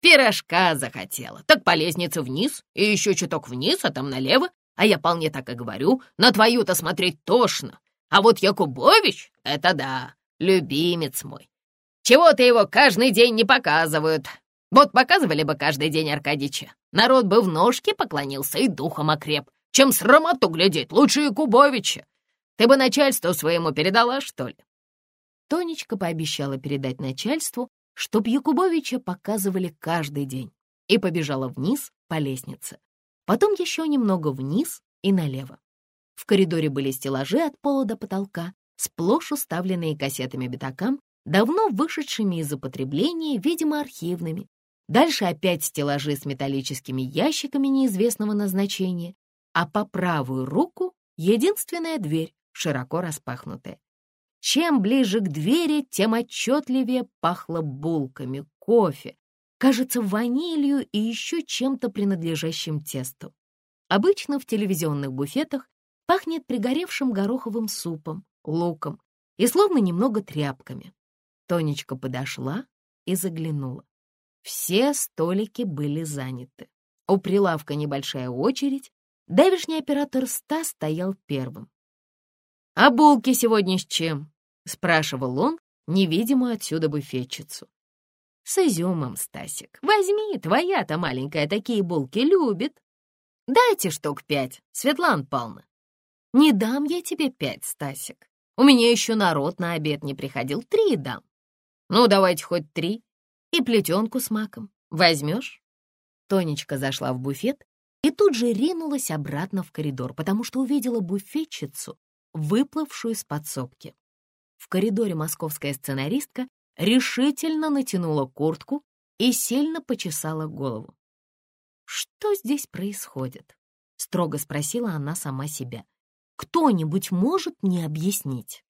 Пирожка захотела. Так по лестнице вниз, и еще чуток вниз, а там налево. А я вполне так и говорю, на твою-то смотреть тошно. А вот Якубович — это да, любимец мой. Чего-то его каждый день не показывают. Вот показывали бы каждый день Аркадича. Народ бы в ножки поклонился и духом окреп. Чем срамоту глядеть, лучше Якубовича. Ты бы начальству своему передала, что ли? Тонечка пообещала передать начальству, чтоб Якубовича показывали каждый день, и побежала вниз по лестнице. Потом еще немного вниз и налево. В коридоре были стеллажи от пола до потолка, сплошь уставленные кассетами битакам, давно вышедшими из употребления, видимо, архивными. Дальше опять стеллажи с металлическими ящиками неизвестного назначения, а по правую руку единственная дверь, широко распахнутая. Чем ближе к двери, тем отчетливее пахло булками, кофе, кажется, ванилью и еще чем-то принадлежащим тесту. Обычно в телевизионных буфетах пахнет пригоревшим гороховым супом, луком и словно немного тряпками. Тонечка подошла и заглянула. Все столики были заняты. У прилавка небольшая очередь. Давишний оператор Ста стоял первым. «А булки сегодня с чем?» — спрашивал он невидимую отсюда буфетчицу. «С изюмом, Стасик. Возьми, твоя-то маленькая такие булки любит. Дайте штук пять, Светлана Павловна». «Не дам я тебе пять, Стасик. У меня еще народ на обед не приходил. Три дам». «Ну, давайте хоть три. И плетенку с маком. Возьмешь?» Тонечка зашла в буфет и тут же ринулась обратно в коридор, потому что увидела буфетчицу, выплывшую из подсобки. В коридоре московская сценаристка решительно натянула куртку и сильно почесала голову. «Что здесь происходит?» — строго спросила она сама себя. «Кто-нибудь может мне объяснить?»